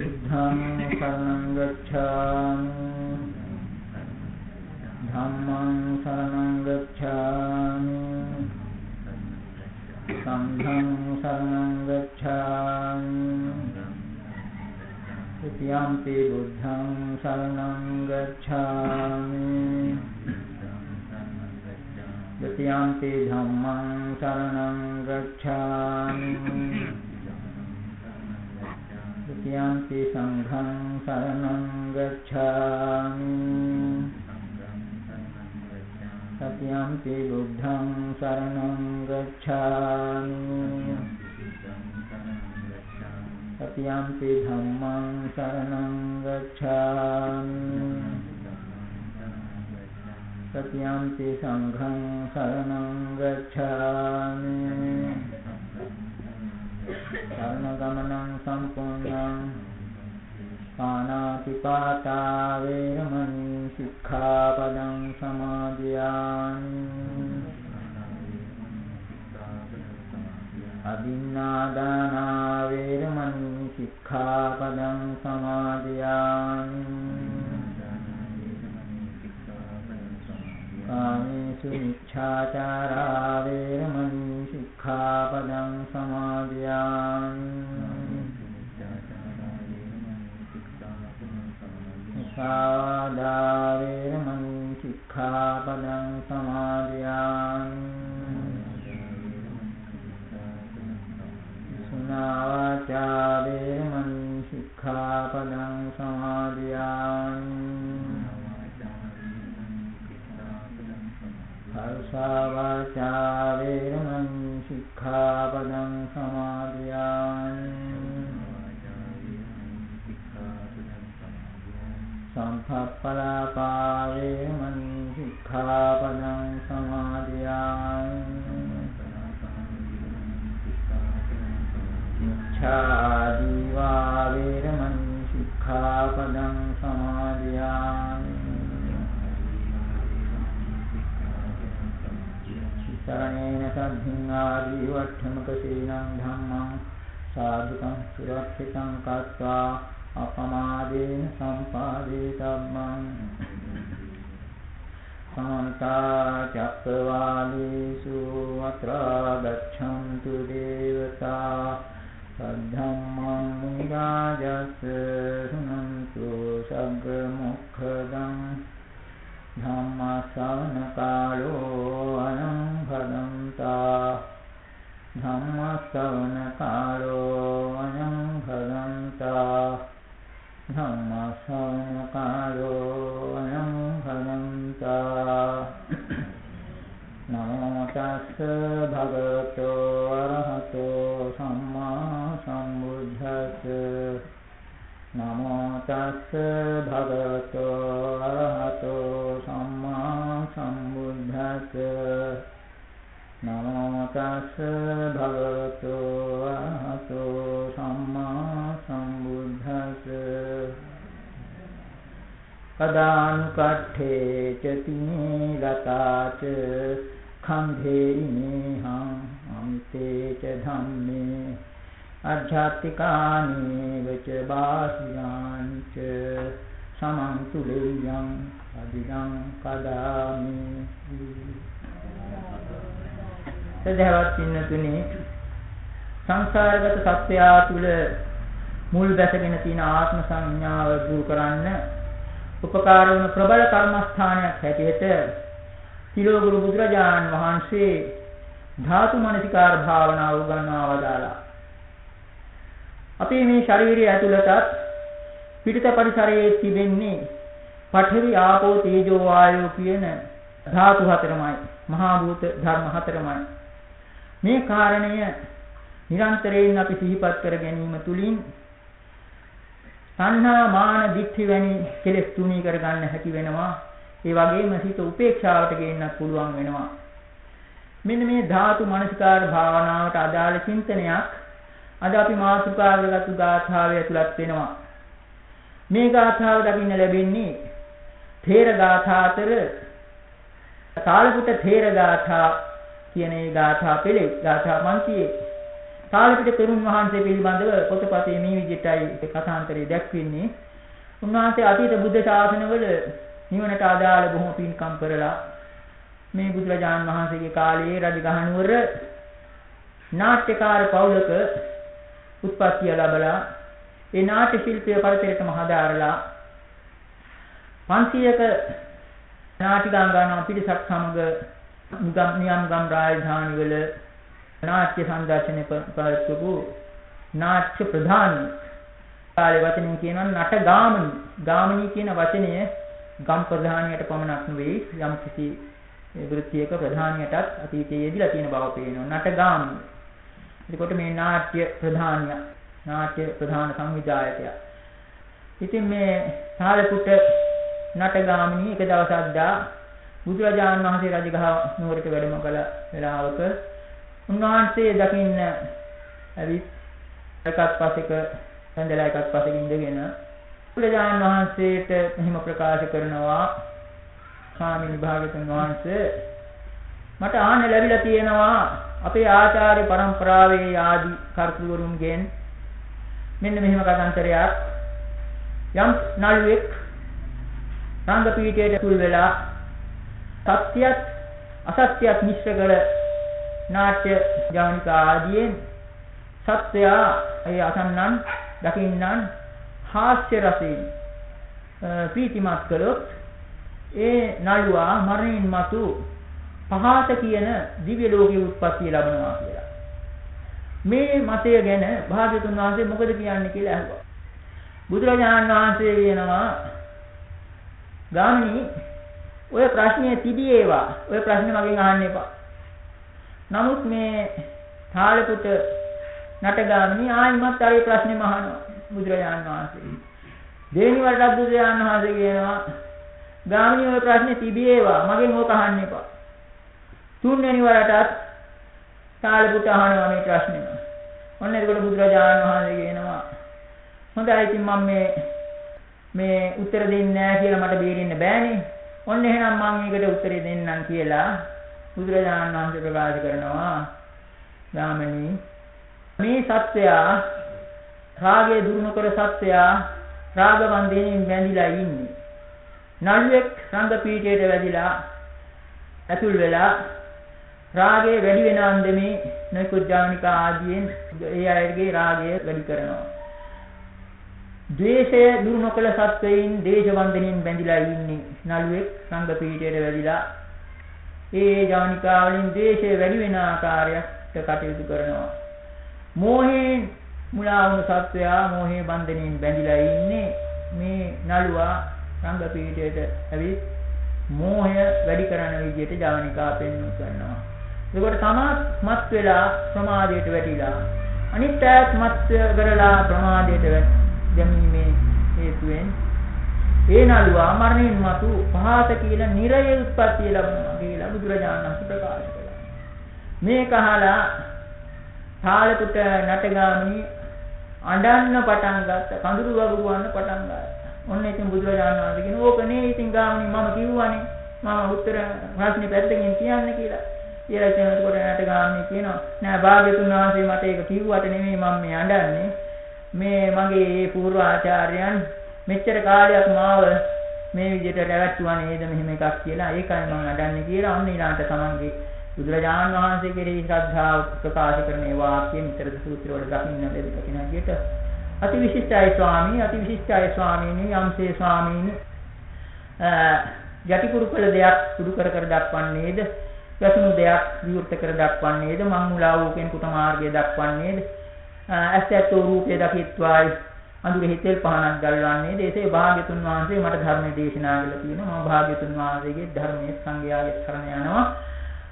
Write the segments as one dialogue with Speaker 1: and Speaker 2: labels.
Speaker 1: ධම්මං සරණං ගච්ඡාමි ධම්මං සරණං ගච්ඡාමි සංඝං සරණං ගච්ඡාමි ත්‍යාම්පි බුද්ධං සරණං ගච්ඡාමි ත්‍යාම්පි ධම්මං සරණං ගච්ඡාමි යන්ති සංඝං සරණං ගච්ඡාමි සතියම්පි බුද්ධං සරණං ගච්ඡාමි සතියම්පි ධම්මං සරණං ගච්ඡාමි සතියම්පි සංඝං සරණං ගච්ඡාමි ධර්ම ගමනං සම්පූර්ණං පානාතිපාතා වේරමණී සික්ඛාපදං සමාදියාමි. අදින්නාදානා වේරමණී සික්ඛාපදං සමාදියාමි. කාමේසු මිච්ඡාචාරා භදන්තා නමෝ තස්ස භගවතෝ අරහතෝ සම්මා සම්බුද්දස්ස නමෝ තස්ස භගවතෝ අරහතෝ සම්මා සම්බුද්දස්ස නමෝ තස්ස භගවතෝ අරහතෝ සම්මා සම්බුද්දස්ස පදානුකට්ඨේ ච තිනේ ලතාච khම්භේ නේහං අමිතේ ච ධම්මේ අධ්‍යාත්තිකානි වච බාහියාංච සමං තුලෙයං අදිදං කදාමි. සදහවත් පින්නතුනි සංසාරගත සත්‍යයා තුල මුල් බැසගෙන තියෙන ආත්ම සංඥාව දුරු කරන්න උපකාර වන ප්‍රබල කර්මස්ථානයක් හැටියට තිලෝගුරු බුදුරජාණන් වහන්සේ ධාතු මනසිකාර භාවනාව උගන්වා වදාලා අපේ මේ ශරීරය ඇතුළතත් පිටිත පරිසරයේ තිබෙන්නේ පඨවි ආපෝ තේජෝ වායෝ කියන ධාතු හතරමයි. මහා භූත ධර්ම හතරමයි. මේ කාරණය නිරන්තරයෙන් අපි සිහිපත් කර ගැනීම තුලින් සංහා මාන දිට්ඨි වැනි කෙලෙස් තුනී කර ගන්න හැකි වෙනවා. ඒ වගේම සිත උපේක්ෂාවට ගේන්නත් පුළුවන් වෙනවා. මෙන්න මේ ධාතු මනසිකාර භාවනාවට අදාළ චින්තනයක් අද අපි මාතෘකා කරගත්තු ගාථාවේ ඇතුළත් වෙනවා. මේ ගාථාව දකින්න ලැබෙන්නේ තේර ගාථා අතර කාලපුට තේර ගාථා කියන ඒ ගාථා පෙළේ ගාථා පන්තියේ කාලපිට තෙරුන් වහන්සේ පිළිබඳව පොතපතේ මේ විදිහටයි කථාන්තරය දැක්වෙන්නේ. උන්වහන්සේ අතීත බුද්ධ ශාසනවල නිවනට අදාළ බොහොම පින්කම් කරලා මේ බුදුරජාන් වහන්සේගේ කාලයේ රජගහනුවර නාට්‍යකාර පවුලක උත්පත්තිය ලැබලා ඒ නාට්‍ය ශිල්පය පරිසරයටම හදාarලා 500ක නාටිකාංගනා පිරිසක් සමග නියම් ගම් රාජධානි වල නාට්‍ය සංදර්ශනය පවත්වපු නාට්‍ය ප්‍රධාන කාලේ වචනින් කියනවා නට ගාමනි ගාමනි කියන වචනය ගම් ප්‍රධානියට පමණක් නෙවෙයි යම් කිසි වෘත්තියක ප්‍රධානියටත් අතීතයේ යෙදিলা තියෙන බව පේනවා. නට ගාමනි එතකොට මේ නාට්‍ය ප්‍රධානිය නාට්‍ය ප්‍රධාන සංවිධායකයා. ඉතින් මේ සාලපුට නටගාමිනී එක දවසක් දා බුදුරජාණන් වහන්සේ රජගහ නුවරට වැඩම කළ වෙලාවක උන්වහන්සේ දකින්න ඇවිත් එකක් පස්සෙක ඇඳලා එකක් පස්සෙක ඉඳගෙන බුදුරජාණන් වහන්සේට මෙහිම ප්‍රකාශ කරනවා. ස්වාමීන් වහන්සේ මට ආන්න ලැබිලා තියෙනවා අපේ ආචාර්ය પરම්පරාවේ ආදි කර්තෘවරුන්ගෙන් මෙන්න මෙහෙම කතාන්තරයක් යම් නළුවෙක් සංඝ පීඨයට තුල් වෙලා සත්‍යයත් අසත්‍යයත් මිශ්‍ර කළ නාට්‍ය ජවනිකා ආදීන් සත්‍යය ඒ අසන්නන් දකින්නන් හාස්‍ය රසයෙන් ප්‍රීතිමත් කළොත් ඒ නළුවා මරණින් මතු පහත කියන දිව්‍ය ලෝකයේ උත්පත්ති ලැබනවා කියලා. මේ මතය ගැන භාග්‍යතුන් වහන්සේ මොකද කියන්නේ කියලා අහුවා. බුදුරජාණන් වහන්සේ කියනවා ගාමිණී ඔය ප්‍රශ්නේ තිබියේවා. ඔය ප්‍රශ්නේ මගෙන් අහන්න එපා. නමුත් මේ තාලෙපුට නටගාමිණී ආයිමත් ආයේ ප්‍රශ්නේම අහනවා බුදුරජාණන් වහන්සේ. දෙවෙනි වරටත් බුදුරජාණන් වහන්සේ කියනවා ගාමිණී ඔය ප්‍රශ්නේ තිබියේවා. මගෙන් ඕක අහන්න එපා. තුන්වෙනි වරටත් සාරිපුත අහනවා මේ ප්‍රශ්නෙම. ඔන්න එතකොට බුදුරජාණන් වහන්සේ කියනවා හොඳයි ඉතින් මම මේ මේ උත්තර දෙන්නේ නැහැ කියලා මට බේරෙන්න බෑනේ. ඔන්න එහෙනම් මම ඒකට උත්තරේ දෙන්නම් කියලා බුදුරජාණන් වහන්සේ ප්‍රකාශ කරනවා. ගාමණී මේ සත්‍යයා රාගය දුරු නොකර සත්‍යයා රාග බන්ධයෙන් බැඳිලා ඉන්නේ. නළුවෙක් රංග පීඨයට වැදිලා ඇතුල් වෙලා රාගය වැඩි වෙන අන්දමේ නෛකුජ්ජානික ආදීන් ඒ අයගේ රාගය වැඩි කරනවා. ද්වේෂය දුරු නොකළ සත්වයින් දේශ වන්දනෙන් බැඳිලා ඉන්නේ නළුවෙක් සංඝ පීඨයට වැදිලා ඒ ජානිකා වලින් ද්වේෂය වැඩි වෙන ආකාරයට කටයුතු කරනවා. මෝහයෙන් මුලා වුණු සත්වයා මෝහයේ බන්ධනෙන් බැඳිලා ඉන්නේ මේ නළුවා සංඝ පීඨයට ඇවිත් මෝහය වැඩි කරන විදිහට ජානිකා පෙන්වු කරනවා. එතකොට තමත් මත් වෙලා ප්‍රමාදයට වැටිලා අනිත් අයත් මත් කරලා ප්‍රමාදයට දැමීමේ හේතුවෙන් ඒ නළුවා මරණින් මතු පහත කියලා නිරය උත්පත්ති ලැබුණා කියලා බුදුරජාණන් වහන්සේ ප්‍රකාශ කළා. මේක අහලා තාලෙකට නටගාමී අඬන්න පටන් ගත්ත කඳුරු වගුවන්න පටන් ගත්තා. ඔන්න ඉතින් බුදුරජාණන් වහන්සේ කියන ඕක නේ ඉතින් ගාමී මම කිව්වනේ මම උත්තර ප්‍රශ්නේ පැත්තකින් කියන්න කියලා. කියලා කියනකොට නැට ගාමී කියනවා නෑ භාග්‍යතුන් වහන්සේ මට ඒක කිව්වට නෙමෙයි මම මේ අඬන්නේ මේ මගේ මේ පූර්ව ආචාර්යයන් මෙච්චර කාලයක් මාව මේ විදිහට රැවට්ටුවා නේද මෙහෙම එකක් කියලා. ඒකයි මම අඬන්නේ කියලා අන්න ඊළාට තමන්ගේ බුදුරජාණන් වහන්සේ කෙරෙහි ශ්‍රද්ධාව ප්‍රකාශ කරන ඒ වාක්‍ය නිතර සූත්‍ර වල දකින්න ලැබෙන කෙනාට අති විශිෂ්ටයි ස්වාමී අති විශිෂ්ටයි ස්වාමීනි යම්සේ ස්වාමීනි. යටිකුරු කළ දෙයක් සුදු කර කර දක්වන්නේද? වැසුණු දෙයක් විවෘත කර දක්වන්නේද? මං මුලා වූ කෙනෙකුට මාර්ගය දක්වන්නේද? ඇස් ඇත්තෝ රූපය දකිත්වායි. අඳුරෙහි තෙල් පහනක් දැල්වන්නේ දේශේ භාග්‍යතුන් වහන්සේ මට ධර්ම දේශනා කළා කියනවා මම භාග්‍යතුන් වහන්සේගේ ධර්මයේ සංගයාගේ සරණ යනවා.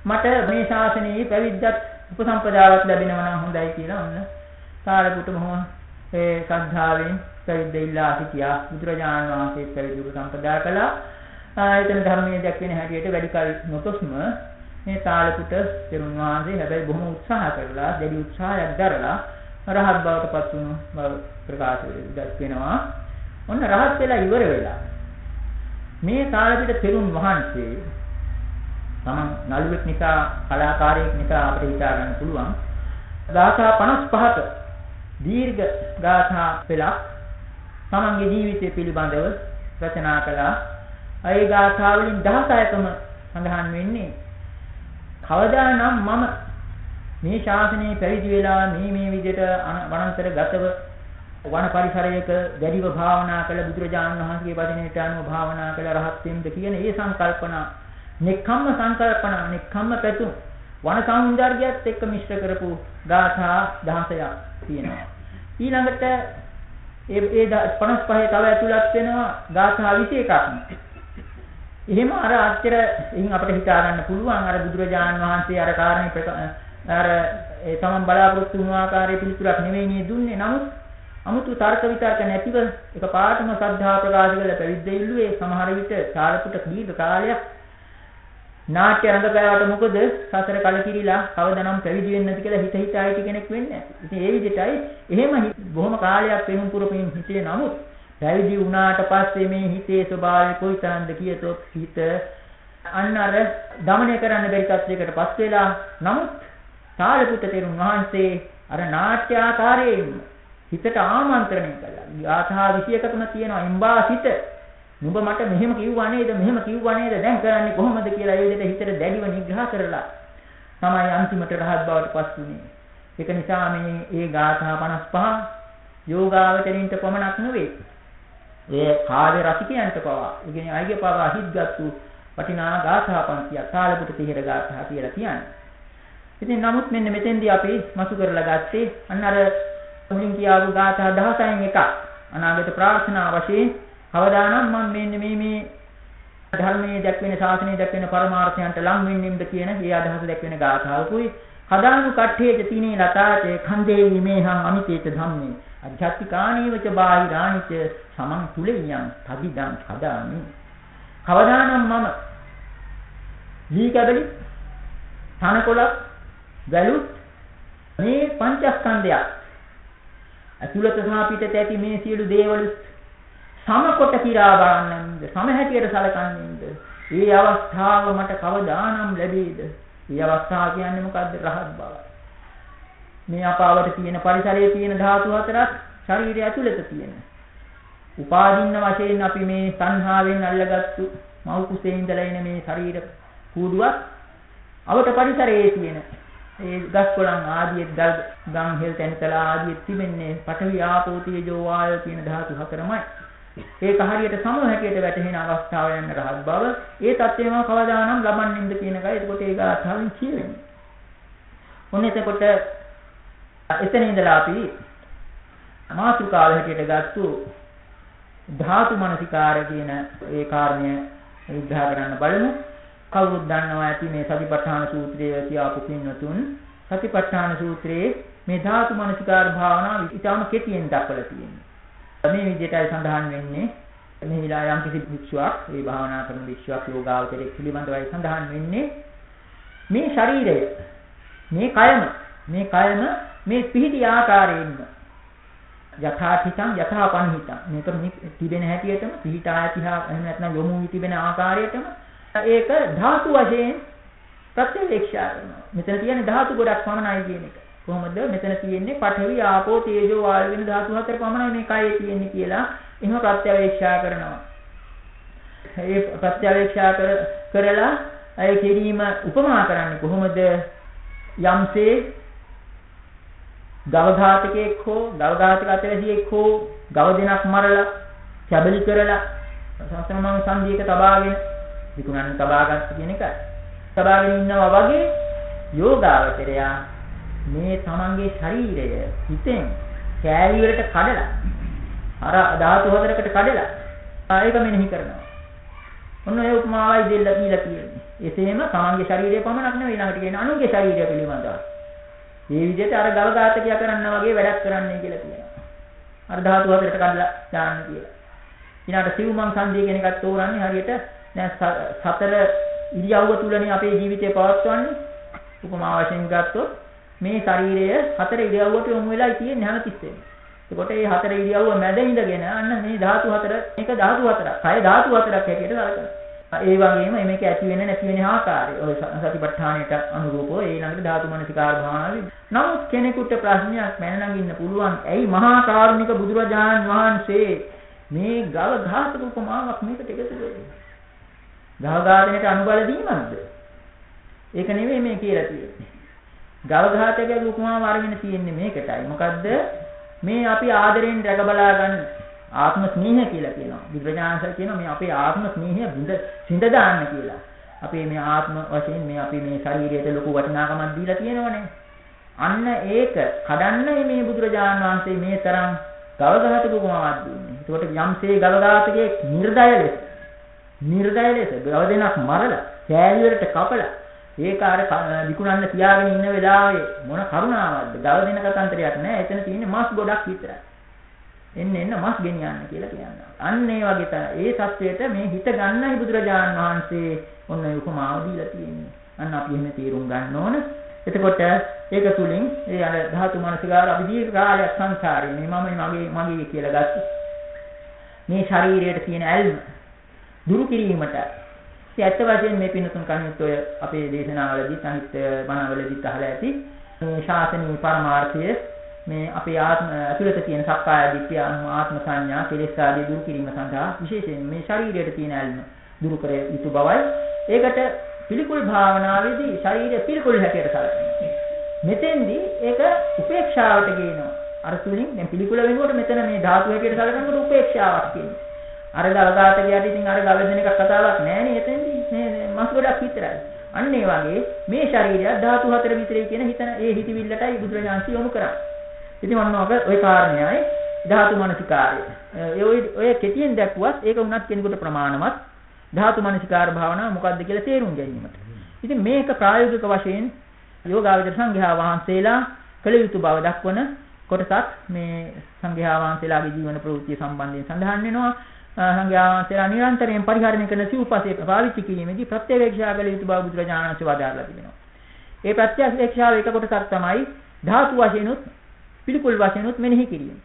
Speaker 1: මට මේ ශාසනයේ පැවිද්දත් උපසම්පදාවක් ලැබෙනවා නම් හොඳයි කියලා ඔන්න සාරපුත මොහොම ඒ ශ්‍රද්ධාවෙන් පැවිද්ද ඉල්ලා සිටියා. බුදුරජාණන් වහන්සේ පැවිදි උපසම්පදා කළා. ආයතන ධර්මයේ දැක්වෙන හැටියට වැඩි කල නොතොස්ම මේ සාරපුත තෙරුන් වහන්සේ හැබැයි බොහොම උත්සාහ කරලා දැඩි උත්සාහයක් දරලා රහත් බවට පත් වුණු බව ප්‍රකාශ වෙනවා. ඔන්න රහත් වෙලා ඉවර වෙලා මේ සාරපිට තෙරුන් වහන්සේ තමන් නළුවෙක් නිසා කලාකාරයෙක් නිසා අපිට හිතා ගන්න පුළුවන් ගාථා 55ක දීර්ඝ ගාථා පෙළක් තමන්ගේ ජීවිතය පිළිබඳව රචනා කළා. ඒ ගාථා වලින් 16කම සඳහන් වෙන්නේ කවදානම් මම මේ ශාසනයේ පැවිදි වෙලා මේ මේ විදිහට වනාන්තර ගතව වන පරිසරයක දැඩිව භාවනා කළ බුදුරජාණන් වහන්සේගේ වචනයට අනුව භාවනා කළ රහත් වෙන්න කියන ඒ සංකල්පනා. නෙක්ඛම්ම සංකල්පනා නෙක්ඛම්ම පැතුම් වන සෞන්දර්යයත් එක්ක මිශ්‍ර කරපු ගාථා 16ක් තියෙනවා. ඊළඟට ඒ ඒ 55 තව ඇතුළත් වෙනවා ගාථා 21ක් එහෙම අර අච්චර එයින් අපිට හිතා ගන්න පුළුවන් අර බුදුරජාණන් වහන්සේ අර කාරණේ අර ඒ තමන් බලාපොරොත්තු වුණු ආකාරයේ පිළිතුරක් නෙමෙයි මේ දුන්නේ. නමුත් 아무තු තර්ක විතර්ක නැතිව එක පාටම සද්ධා ප්‍රකාශ කළ පැවිද්ද ඉල්ලුවේ සමහර විට සාරපුට දීර්ඝ කාලයක් නාට්‍ය රඟපෑවට මොකද සසර කලකිරිලා කවදානම් පැවිදි වෙන්නේ නැති කියලා හිත හිතා හිටි කෙනෙක් වෙන්නේ නැහැ. ඉතින් ඒ විදිහටයි එහෙම බොහොම කාලයක් පෙනුම් පුරපින් හිටියේ නමුත් පැවිදි වුණාට පස්සේ මේ හිතේ ස්වභාවය කොයිතරම්ද කියතොත් හිත අන්න අර দমনය කරන්න බැරි තත්යකටපත් වෙලා නමුත් සාරිපුත්ත තෙරුන් වහන්සේ අර නාට්‍ය ආකාරයෙන් හිතට ආමන්ත්‍රණය කළා. ගාථා 21කම තියෙනවා එම්බා සිත. නුඹ මට මෙහෙම කිව්වා නේද? මෙහෙම කිව්වා නේද? දැන් කරන්නේ කොහොමද කියලා ඒ විදිහට හිතට දැඩිව නිග්‍රහ කරලා තමයි අන්තිමට රහත් බවට පත් වුනේ. ඒක නිසා මේ ඒ ගාථා 55 යෝගාවචරින්ට පමණක් නෙවෙයි. ඒ කාර්ය රසිකයන්ට පවා, ඒ කියන්නේ අයගේ පවා හිත්ගත්තු වටිනා ගාථා පන්තියක් සාලපුට තිහෙර ගාථා කියලා කියන්නේ. ඉතින් නමුත් මෙන්න මෙතෙන්දී අපි මසු කරලා ගත්තේ අන්න අර මුලින් කියාපු ගාථා 16න් එකක්. අනාගත ප්‍රාර්ථනා වශයෙන් කවදානම් මම මෙන්න මේ මේ ධර්මයේ දැක්වෙන ශාසනයේ දැක්වෙන පරමාර්ථයන්ට ලං වෙන්නෙම්ද කියන ඒ අදහස දැක්වෙන ගාථාවකුයි. කදානු කට්ඨේච තිනේ ලතාචේ ඛන්දේ විමේහං අමිතේච ධම්මේ. අධ්‍යාත්මිකානීවච බාහිරානිච සමන් තුලෙයන් තදිදං කදාමි කවදානම් මම දී කැබලි තනකොළක් වැලුත් මේ පංචස්කන්ධයක්. ඇතුළත සහ පිටත ඇති මේ සියලු දේවල් සමකොට කිරා බලන්නද සමහැටියට සලකන්නේද? මේ අවස්ථාව මට කවදානම් ලැබෙයිද මේ අවස්ථාව කියන්නේ මොකද්ද? රහත් බවයි මේ අපාවට තියෙන පරිසරයේ තියෙන ධාතු හතරක් ශරීරය ඇතුළත තියෙන. උපාදින්න වශයෙන් අපි මේ සංහාවෙන් අල්ලගත්තු මව් කුසේ ඉඳලා එන මේ ශරීර කූඩුවක් අවට පරිසරයේ තියෙන. ඒ ගස් කොළන් ආදී දල් ගම් හෙල් තැන්තලා ආදී තිබෙන්නේ පඨවි ආපෝ තේජෝ වායෝ කියන ධාතු හතරමයි. ඒක හරියට සම හැටියට වැටහෙන අවස්ථාව යන රහත් බව ඒ தත්ත්වයම කවදානම් ලබන්නේද කියන එකයි එතකොට ඒක අර්ථයෙන් කියවෙන්නේ. ඔන්න එතකොට එතන ඉඳලා අපි මාතුකාව හැටියට ගත්තු ධාතු මනසිකාර කියන ඒ කාරණය විග්‍රහ කරන්න බලමු. කවුරුත් දන්නවා ඇති මේ සතිපට්ඨාන සූත්‍රයේ කියාපු පින්නතුන් සතිපට්ඨාන සූත්‍රයේ මේ ධාතු මනසිකාර භාවනාව ඉතාම කෙටියෙන් දක්වලා තියෙනවා. මේ විදිහටයි සඳහන් වෙන්නේ. මේ විලා යම් කිසි භික්ෂුවක් මේ භාවනා කරන භික්ෂුවක් යෝගාවචරයේ පිළිබඳවයි සඳහන් වෙන්නේ. මේ ශරීරය මේ කයම මේ කයම මේ පිහිටි ආකාරයෙන්ම යථාඨිතං යථාපන්හිතං. මේක තිබෙන හැටියටම පිහිටා ඇතිහා එහෙම නැත්නම් යොමු වී තිබෙන ආකාරයටම ඒක ධාතු වශයෙන් ප්‍රත්‍යක්ෂා කරනවා. මෙතන තියෙන ධාතු ගොඩක් පමණයි කියන එක. කොහොමද මෙතන තියෙන්නේ පඨවි ආපෝ තේජෝ වායු වෙන ධාතු හතර පමණයි මේ කයේ තියෙන්නේ කියලා එහෙම ප්‍රත්‍යක්ෂා කරනවා. ඒ ප්‍රත්‍යක්ෂා කර කරලා අය කිරීම උපමා කරන්නේ කොහොමද යම්සේ ගව ඝාතකයෙක් හෝ ගව ඝාතක අතවැසියෙක් හෝ ගව දෙනක් මරලා කැබලි කරලා සසමම සංදීයක තබාගෙන විකුණන්න තබාගත්ත කියන එකයි. තබාගෙන ඉන්නවා වගේ යෝගාවචරයා මේ තමන්ගේ ශරීරය හිතෙන් කෑලි වලට කඩලා අර ධාතු හතරකට කඩලා ඒක මෙනෙහි කරනවා. ඔන්න ඒ උපමාවයි දෙල්ල කියලා කියන්නේ. එසේම තමන්ගේ ශරීරය පමණක් නෙවෙයි ළඟට කියන අනුන්ගේ ශරීරය පිළිබඳව. මේ විදිහට අර ගව ඝාතකයා කරන්න වගේ වැඩක් කරන්නයි කියලා කියනවා. අර ධාතු හතරට කඩලා දාන්න කියලා. ඊළඟට සිව්මන් සංදී කියන එකත් තෝරන්නේ හරියට දැන් සතර ඉරියව්ව තුලනේ අපේ ජීවිතය පවත්වන්නේ. උපමා වශයෙන් ගත්තොත් මේ ශරීරය හතර ඉරියව්වට යොමු වෙලා තියෙන්නේ හැමතිස්සෙම. එතකොට මේ හතර ඉරියව්ව මැද ඉඳගෙන අන්න මේ ධාතු හතර මේක ධාතු හතරක්. කය ධාතු හතරක් හැටියට සලකනවා. ඒ වගේම මේක ඇති වෙන නැති වෙන ආකාරය ඔය සතිපට්ඨානයට අනුරූපව ඒ ළඟට ධාතු මනසිකාර භාවනාවේ නමුත් කෙනෙකුට ප්‍රශ්නයක් මැන නගින්න පුළුවන් ඇයි මහා කාරුණික බුදුරජාණන් වහන්සේ මේ ගව ඝාතක උපමාවක් මේකට එකතු කළේ ගව ඝාතනයට අනුබල දීමක්ද ඒක නෙවෙයි මේ කියලා තියෙන්නේ ගව ඝාතකයේ උපමාව අරගෙන තියෙන්නේ මේකටයි මොකද්ද මේ අපි ආදරෙන් රැක බලා ගන්න ආත්ම ස්නේහය කියලා කියනවා. බුදුරජාණන්සේ කියනවා මේ අපේ ආත්ම ස්නේහය බිඳ සිඳ දාන්න කියලා. අපේ මේ ආත්ම වශයෙන් මේ අපි මේ ශරීරයට ලොකු වටිනාකමක් දීලා තියෙනවනේ. අන්න ඒක කඩන්නයි මේ බුදුරජාණන් වහන්සේ මේ තරම් ගවඝාතක උපමාවක් දුන්නේ. ඒකට යම්සේ ගවඝාතකයේ නිර්දය ලෙස නිර්දය ලෙස ගව දෙනක් මරලා කෑලි වලට කපලා ඒක අර විකුණන්න තියාගෙන ඉන්න වෙලාවේ මොන කරුණාවක්ද ගව දෙන කතන්දරයක් නෑ එතන තියෙන්නේ මස් ගොඩක් විතරයි එන්න එන්න මස් ගෙනියන්න කියලා කියනවා. අන්න ඒ වගේ තමයි. ඒ සත්‍යයට මේ හිත ගන්නයි බුදුරජාණන් වහන්සේ ඔන්න උපමාව දීලා තියෙන්නේ. අන්න අපි එහෙම තේරුම් ගන්න ඕන. එතකොට ඒක තුලින් ඒ අර ධාතු මනසිකාර අපි දීර්ඝ කාලයක් සංසාරේ මේ මම මගේ මගේ කියලා ගත්තා. මේ ශරීරයට තියෙන ඇල්ම දුරු කිරීමට ඒ ඇත්ත වශයෙන් මේ පිනතුන් කණිත් ඔය අපේ දේශනාවලදී සාහිත්‍ය බණවලදී අහලා ඇති මේ ශාසනීය පරමාර්ථය මේ අපේ ආත්ම ඇතුළත තියෙන සක්කාය දිට්ඨිය ආත්ම සංඥා කෙලෙස් ආදී දුරු කිරීම සඳහා විශේෂයෙන් මේ ශරීරයට තියෙන ඇල්ම දුරු කර යුතු බවයි. ඒකට පිළිකුල් භාවනාවේදී ශරීරය පිළිකුල් හැටියට සැලකෙනවා. මෙතෙන්දී ඒක උපේක්ෂාවට ගේනවා. අර තුලින් දැන් පිළිකුල වෙනකොට මෙතන මේ ධාතු හැටියට සැලකනකොට උපේක්ෂාවක් තියෙනවා. අර ගලගාතකයට ඉතින් අර ගවදෙන එකක් කතාවක් නෑනේ එතෙන්දී මේ මස් ගොඩක් විතරයි. අන්න ඒ වගේ මේ ශරීරය ධාතු හතර විතරයි කියන හිතන ඒ හිතවිල්ලටයි බුදුරජාන්සි යොමු කරන්නේ. ඉතින් ඔන්න ඔක ওই කාරණේයි ධාතු මනසිකාරය. ඒ ඔය කෙටියෙන් දැක්ුවත් ඒක උනත් කෙනෙකුට ප්‍රමාණවත් ධාතු මනසිකාර භාවනාව මොකක්ද කියලා තේරුම් ගැනීමට. ඉතින් මේක ප්‍රායෝගික වශයෙන් යෝගාවචර සංඝයා වහන්සේලා කළ යුතු බව දක්වන කොටසක් මේ සංඝයා වහන්සේලාගේ ජීවන ප්‍රවෘත්ති සම්බන්ධයෙන් සඳහන් වෙනවා. සංඝයා වහන්සේලා නිරන්තරයෙන් පරිහරණය කරන සිව්පසේ පාවිච්චි කිරීමේදී ප්‍රත්‍යවේක්ෂා කළ යුතු බව බුදුරජාණන් වහන්සේ වදාරලා තිබෙනවා. ඒ ප්‍රත්‍යවේක්ෂාව එක කොටසක් තමයි ධාතු වශයෙන් උත් පිළිකුල් වශයෙන් උත් මෙනෙහි කිරීම.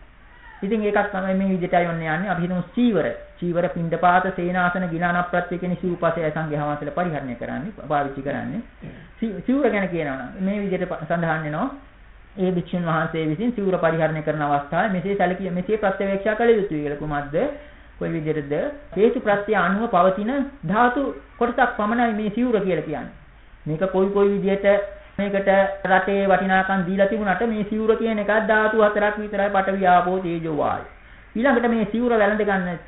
Speaker 1: ඉතින් ඒකක් තමයි මේ විදිහටයි ඔන්න යන්නේ. අපි හිතමු චීවර. චීවර පින්ඩපාත සේනාසන ගිලාන ප්‍රත්‍ය කියන සිව්පසය සංඝයාවන්සල පරිහරණය කරන්නේ, පාවිච්චි කරන්නේ. සිවුර ගැන කියනවා නම් මේ විදිහට සඳහන් වෙනවා. ඒ භික්ෂුන් වහන්සේ විසින් සිවුර පරිහරණය කරන අවස්ථාවේ මෙසේ සැලකිය මෙසේ ප්‍රත්‍යවේක්ෂා කළ යුතුයි කියලා කුමක්ද? කොයි විදිහටද? හේතු ප්‍රත්‍ය අනුව පවතින ධාතු කොටසක් පමණයි මේ සිවුර කියලා කියන්නේ. මේක කොයි කොයි විදිහට මේකට රටේ වටිනාකම් දීලා තිබුණාට මේ සිවුර කියන එකක් ධාතු හතරක් විතරයි පඨවි ආපෝ තේජෝ වායු. ඊළඟට මේ සිවුර වැළඳ ගන්න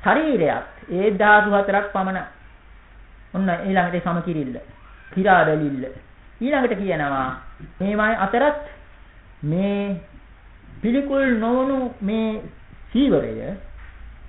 Speaker 1: ශරීරයක් ඒ ධාතු හතරක් පමණ. ඔන්න ඊළඟට සමකිරිල්ල. කිරාදලිල්ල. ඊළඟට කියනවා මේවයි අතරත් මේ පිළිකුල් නොවුණු මේ සීවරය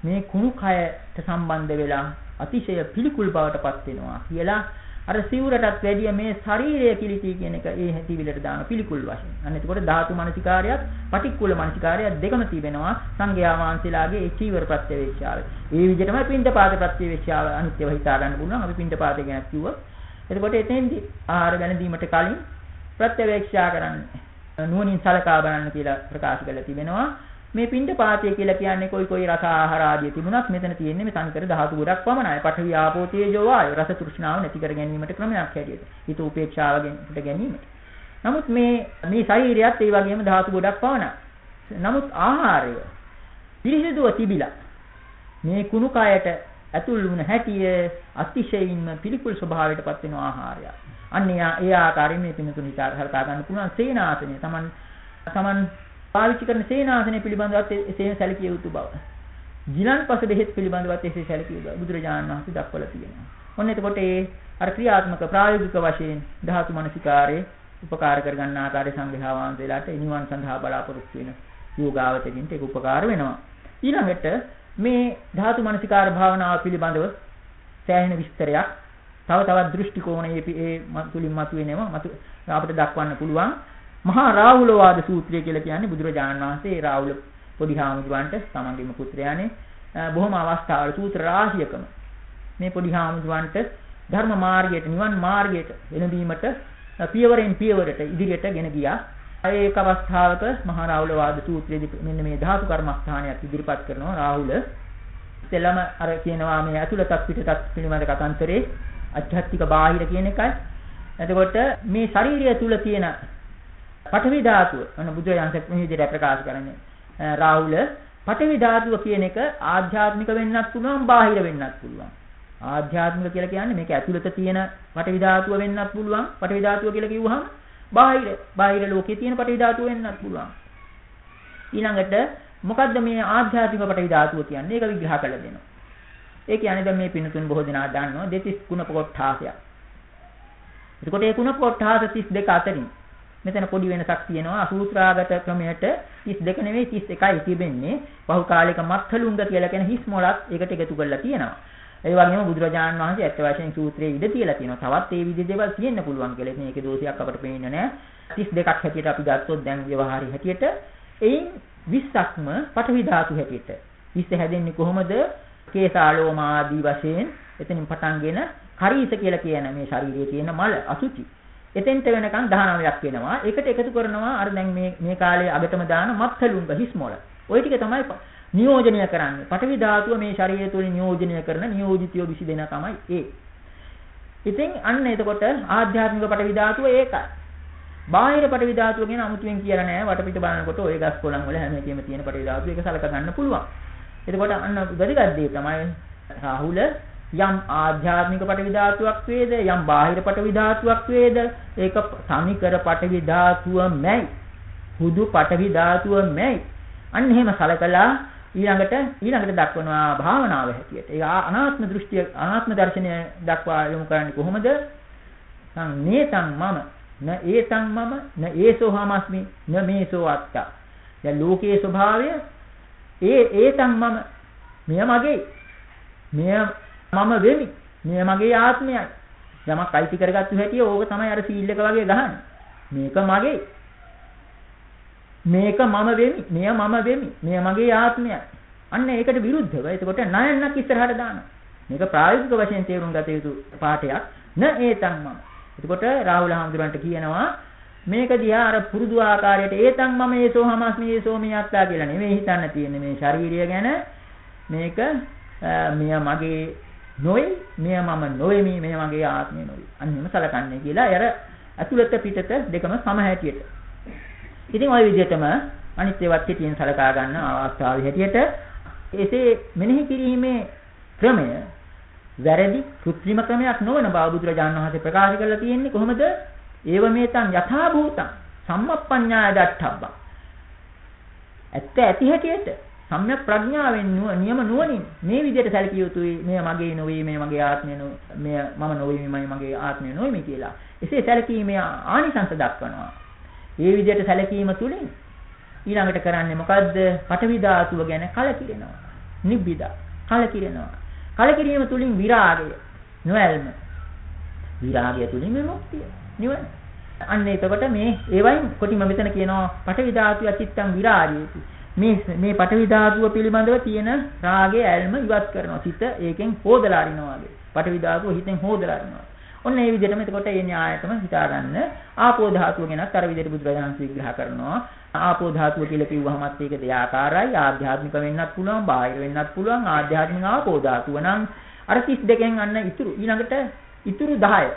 Speaker 1: මේ කුණු කයට සම්බන්ධ වෙලා අතිශය පිළිකුල් බවට පත් වෙනවා කියලා අර සිවුරටත් වැඩිය මේ ශරීරය කිලිටි කියන එක ඒ හැටිවිලට දාන පිළිකුල් වශයෙන්. අන්න එතකොට ධාතු මනසිකාරයත් පටික්කුල මනසිකාරයත් දෙකම තිබෙනවා සංඝයා වහන්සේලාගේ ඒ චීවර ප්‍රත්‍යවේක්ෂාව. ඒ විදිහටම පින්ඩපාත ප්‍රත්‍යවේක්ෂාව අනිත්‍යව හිතා ගන්න පුළුවන්. අපි පින්ඩපාත ගැන කිව්වොත්. එතකොට එතෙන්දී ආහාර ගැනීමට කලින් ප්‍රත්‍යවේක්ෂා කරන්න නුවණින් සලකා බලන්න කියලා ප්‍රකාශ කරලා තිබෙනවා. මේ පින්ඩ පාතය කියලා කියන්නේ කොයි කොයි රස ආහාර ආදී තිබුණත් මෙතන තියෙන්නේ මේ සංකර ධාතු ගොඩක් පමණයි. පඨවි ආපෝ තේජෝ වායු රස තෘෂ්ණාව නැති කර ගැනීමට ක්‍රමයක් හැටියට. හිත උපේක්ෂාවගෙන් පිට ගැනීමට. නමුත් මේ මේ ශරීරයත් ඒ වගේම ධාතු ගොඩක් පමණයි. නමුත් ආහාරය පිරිසිදුව තිබිලා මේ කුණු කයට ඇතුල් වුණ හැටිය අතිශයින්ම පිළිකුල් ස්වභාවයට පත් වෙන ආහාරය. අන්න ඒ ආකාරයෙන් මේ පින්තුන් විචාර හරකා ගන්න පුළුවන් සේනාසනය. Taman Taman පාවිච්චි කරන සේනාසනය පිළිබඳවත් එසේ සැලකිය යුතු බව. ගිලන්පස බෙහෙත් පිළිබඳවත් එසේ සැලකිය යුතු බුදුරජාණන් වහන්සේ දක්වලා තියෙනවා. ඔන්න එතකොට ඒ අර ක්‍රියාත්මක ප්‍රායෝගික වශයෙන් ධාතු මනසිකාරයේ උපකාර කර ගන්න ආකාරයේ සංඝයා වහන්සේලාට නිවන් සඳහා බලාපොරොත්තු වෙන යෝගාවචරින්ට ඒක උපකාර වෙනවා. ඊළඟට මේ ධාතු මනසිකාර භාවනාව පිළිබඳව සෑහෙන විස්තරයක් තව තවත් දෘෂ්ටි කෝණයේ ඒ තුලින් මතුවෙනවා මතු අපිට දක්වන්න පුළුවන් මහා රාහුල වාද සූත්‍රය කියලා කියන්නේ බුදුරජාණන් වහන්සේ රාහුල පොඩි හාමුදුරන්ට තමන්ගේම පුත්‍රයානේ බොහොම අවස්ථාවල සූත්‍ර රාශියකම මේ පොඩි හාමුදුරන්ට ධර්ම මාර්ගයට නිවන් මාර්ගයට එළඹීමට පියවරෙන් පියවරට ඉදිරියට ගෙන ගියා. ඒක අවස්ථාවක මහා රාහුල වාද සූත්‍රයේදී මෙන්න මේ ධාතු කර්මස්ථානයක් ඉදිරිපත් කරනවා රාහුල. ඉතලම අර කියනවා මේ ඇතුළතත් පිටතත් පිළිබඳ කතන්තරේ අධ්‍යාත්මික බාහිර කියන එකයි. එතකොට මේ ශාරීරිය තුල තියෙන පඨවි ධාතුව අන්න බුදුරජාණන් මේ විදිහට ප්‍රකාශ කරන්නේ. රාහුල පඨවි ධාතුව කියන එක ආධ්‍යාත්මික වෙන්නත් පුළුවන් බාහිර වෙන්නත් පුළුවන්. ආධ්‍යාත්මික කියලා කියන්නේ මේක ඇතුළත තියෙන පටවි ධාතුව වෙන්නත් පුළුවන්. පටවි ධාතුව කියලා කිව්වහම බාහිර බාහිර ලෝකේ තියෙන පටවි ධාතුව වෙන්නත් පුළුවන්. ඊළඟට මොකද්ද මේ ආධ්‍යාත්මික පටවි ධාතුව කියන්නේ? ඒක විග්‍රහ කරලා දෙනවා. ඒ කියන්නේ දැන් මේ පින්තුන් බොහෝ දෙනා දන්නවා දෙතිස් කුණ කොට්ඨාසයක්. එතකොට ඒ කුණ කොට්ඨාස 32 අතරින් මෙතන පොඩි වෙනසක් තියෙනවා අසූත්‍රාගත ක්‍රමයට 32 නෙවෙයි 31යි තිබෙන්නේ. බහුකාලික මත්ථලුංග කියලා කියන හිස් මොලත් ඒකට එකතු කරලා තියෙනවා. ඒ වගේම බුදුරජාණන් වහන්සේ ඇත්ත වශයෙන් සූත්‍රයේ ඉඳ තියලා තියෙනවා. තවත් ඒ විදිහේ දේවල් තියෙන්න පුළුවන් කියලා. ඉතින් ඒකේ දෝෂයක් අපට පේන්නේ නැහැ. 32ක් හැටියට අපි ගත්තොත් දැන් ව්‍යවහාරي හැටියට එයින් 20ක්ම පඨවි ධාතු හැටියට. 20 හැදෙන්නේ කොහොමද? කේසාලෝම ආදී වශයෙන් එතනින් පටන්ගෙන කරීස කියලා කියන මේ ශරීරයේ තියෙන මල අසුචි. එතෙන්ට වෙනකන් 19ක් වෙනවා. ඒකට එකතු කරනවා අර දැන් මේ මේ කාලේ අගටම දාන මත්කලුංග හිස්මොල. ওই ටික තමයි නියෝජනය කරන්නේ. පඨවි ධාතුව මේ ශරීරය තුළ නියෝජනය කරන නියෝජිතයෝ 20 දෙනා තමයි ඒ. ඉතින් අන්න එතකොට ආධ්‍යාත්මික පඨවි ධාතුව ඒකයි. බාහිර පඨවි ධාතුව කියන අමුතුවෙන් කියලා නෑ වටපිට බලනකොට ওই ගස් කොළන් වල හැම එකෙම තියෙන පඨවි ධාතුව ඒක සලක ගන්න පුළුවන්. එතකොට අන්න වැදගත් දේ තමයි රාහුල යම් ආධ්‍යාත්මික පඨවි ධාතුවක් වේද යම් බාහිර පඨවි ධාතුවක් වේද ඒක සමිකර පඨවි ධාතුවමයි. හුදු පඨවි ධාතුවමයි. අන්න එහෙම සලකලා ඊළඟට ඊළඟට දක්වනවා භාවනාව හැටියට. ඒ අනාත්ම දෘෂ්ටිය අනාත්ම දර්ශනය දක්වා යොමු කරන්නේ කොහොමද? නේතං මම න ඒතං මම න ඒසෝ හමස්මි න මේසෝ අත්තා. දැන් ලෝකයේ ස්වභාවය ඒ ඒතං මම මෙය මගේ. මෙය මම වෙමි. මෙය මගේ ආත්මයයි. යමක් අයිති කරගත්තු හැටි ඕක තමයි අර සීල් එක වගේ ගහන්නේ. මේක මගේ. මේක මම වෙමි. මෙය මම වෙමි. මෙය මගේ ආත්මයයි. අන්න ඒකට විරුද්ධව. එතකොට ණයන්නක් ඉස්සරහට දානවා. මේක ප්‍රායෝගික වශයෙන් තේරුම් ගත යුතු පාඩයක්. න ඒතං මම. එතකොට රාහුල හාමුදුරන්ට කියනවා මේක දිහා අර පුරුදු ආකාරයට ඒතං මම ඒසෝ හමස්මි ඒසෝ මියත්තා කියලා නෙමෙයි හිතන්න තියෙන්නේ මේ ශාරීරිය ගැන මේක මෙය මගේ නොයි මෙය මම නොයි මේ මගේ ආත්මය නොයි අන්නේම සලකන්නේ කියලා අර ඇතුළත පිටත දෙකම සම හැටියට ඉතින් ওই විදිහටම අනිත් ඒවත් පිටින් සලකා ගන්න අවස්ථාවේ හැටියට එසේ මෙනෙහි කිරීමේ ක්‍රමය වැරදි කෘත්‍රිම ක්‍රමයක් නොවන බව බුදුරජාණන් වහන්සේ ප්‍රකාශ කරලා තියෙන්නේ කොහොමද? ඒව මේතං යථා භූතං සම්මප්පඤ්ඤාය දට්ඨබ්බ. ඇත්ත ඇති හැටියට සම්‍යක් ප්‍රඥාවෙන් නියම නුවණින් මේ විදිහට සැලකිය යුතුයි. මෙය මගේ නොවේ, මේ මගේ ආත්මය නොවේ, මෙය මම නොවේ, මේ මගේ ආත්මය නොවේ කියලා. එසේ සැලකීමේ ආනිසංස දක්වනවා. මේ විදිහට සැලකීම තුළින් ඊළඟට කරන්නේ මොකද්ද? පඨවි ධාතුව ගැන කලකිරෙනවා. නිබ්බිදා කලකිරෙනවා. කලකිරීම තුළින් විරාගය නොඇල්ම. විරාගය තුළින් විමුක්තිය නිවන. අන්න එතකොට මේ ඒවයින් කොටිම මෙතන කියනවා පඨවි ධාතුව චිත්තං විරාජේති. මේ මේ පඨවි ධාතුව පිළිබඳව තියෙන රාගය ඇල්ම ඉවත් කරනවා. සිත ඒකෙන් හොදලා අරිනවා වගේ. පඨවි ධාතුව හිතෙන් හොදලා අරිනවා. ඔන්න ඒ විදිහටම එතකොට මේ න්‍යායතම හිතා ගන්න ආපෝ ධාතුව ගැනත් අර විදිහට බුදුරජාණන් විග්‍රහ කරනවා ආපෝ ධාතුව කියලා කිව්වහමත් ඒක දෙආකාරයි ආධ්‍යාත්මික වෙන්නත් පුළුවන් බාහිර වෙන්නත් පුළුවන් ආධ්‍යාත්මික ආපෝ ධාතුව නම් අර 32කින් අන්න ඉතුරු ඊළඟට ඉතුරු 10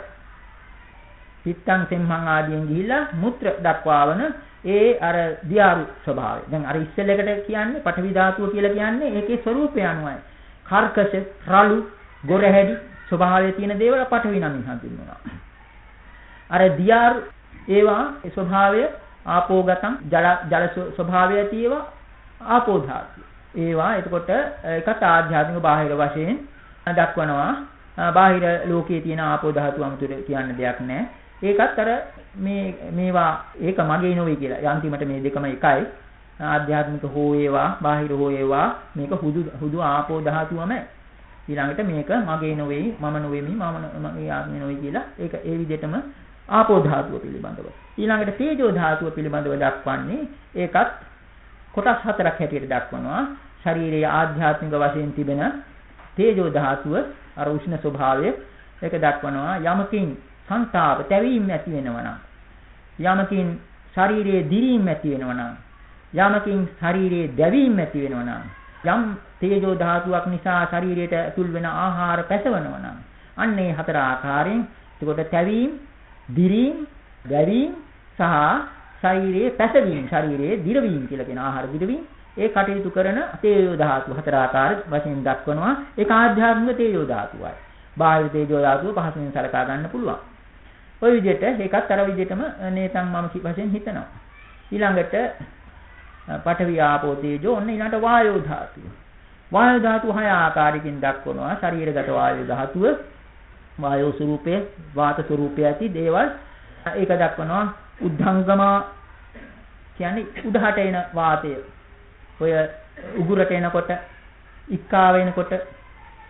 Speaker 1: පිත්තං සෙම්හං ආදියෙන් ගිහිල්ලා මුත්‍ර දක්වාවන ඒ අර දියාරු ස්වභාවය. දැන් අර ඉස්සෙල් එකට කියන්නේ පඨවි ධාතුව කියලා කියන්නේ ඒකේ ස්වરૂපය අනුවයි. කර්කශ, රළු, ගොරහැඩි, ස්වභාවයේ තියෙන දේවල් පඨවි නමින් හඳුන්වනවා. අර දියාර් ඒවා ස්වභාවය ආපෝගතං ජල ජල ස්වභාවය තියෙවා ආපෝ ධාතු. ඒවා එතකොට එකත් ආධ්‍යාත්මික බාහිර වශයෙන් දක්වනවා. බාහිර ලෝකයේ තියෙන ආපෝ ධාතු අමුතුර කියන්න දෙයක් නැහැ. ඒකත් අර මේ මේවා ඒක මගේ නෙවෙයි කියලා. අන්තිමට මේ දෙකම එකයි. ආධ්‍යාත්මික හෝ වේවා බාහිර හෝ වේවා මේක හුදු හුදු ආපෝ ධාතුවමයි ඊළඟට මේක මගේ නොවේයි මම නොවේමි මම මගේ ආත්මය නොවේ කියලා ඒක ඒ විදිහටම ආපෝ ධාතුව පිළිබඳව ඊළඟට තේජෝ ධාතුව පිළිබඳව දක්වන්නේ ඒකත් කොටස් හතරක් හැටියට දක්වනවා ශරීරයේ ආධ්‍යාත්මික වශයෙන් තිබෙන තේජෝ ධාතුව අර උෂ්ණ ස්වභාවය ඒක දක්වනවා යමකින් සංතාප තැවීම ඇති වෙනවා යමකින් ශරීරයේ දිරීම ඇති වෙනවා යමකින් ශරීරයේ දැවීම ඇති වෙනවා යම් තේජෝ ධාතුවක් නිසා ශරීරයට ඇතුල් වෙන ආහාර පැසවනවා නම් අන්න ඒ හතර ආකාරයෙන් එතකොට තැවීම, දිරීම, දැවීම සහ ශරීරයේ පැසවීම, ශරීරයේ දිරවීම කියලා කියන ආහාර දිරවීම ඒ කටයුතු කරන තේජෝ ධාතු හතර ආකාර වශයෙන් දක්වනවා ඒක ආධ්‍යාත්මික තේජෝ ධාතුවයි. බාහිර තේජෝ ධාතුව පහසුවෙන් සලකා ගන්න පුළුවන්. ওই විදිහට ඒකත් අර විදිහටම නේතන් මම වශයෙන් හිතනවා. ඊළඟට පඨවි ආපෝ තේජෝ ඔන්න ඊළඟට වායෝ ධාතුව. වායෝ ධාතුව හය ආකාරයකින් දක්වනවා. ශරීරගත වායෝ ධාතුව වායෝ ස්වરૂපය, වාත ස්වરૂපය ඇති දේවල් ඒක දක්වනවා. උද්ධංගම කියන්නේ උඩහට එන වාතය. ඔය උගුරට එනකොට, ඉක්කා වෙනකොට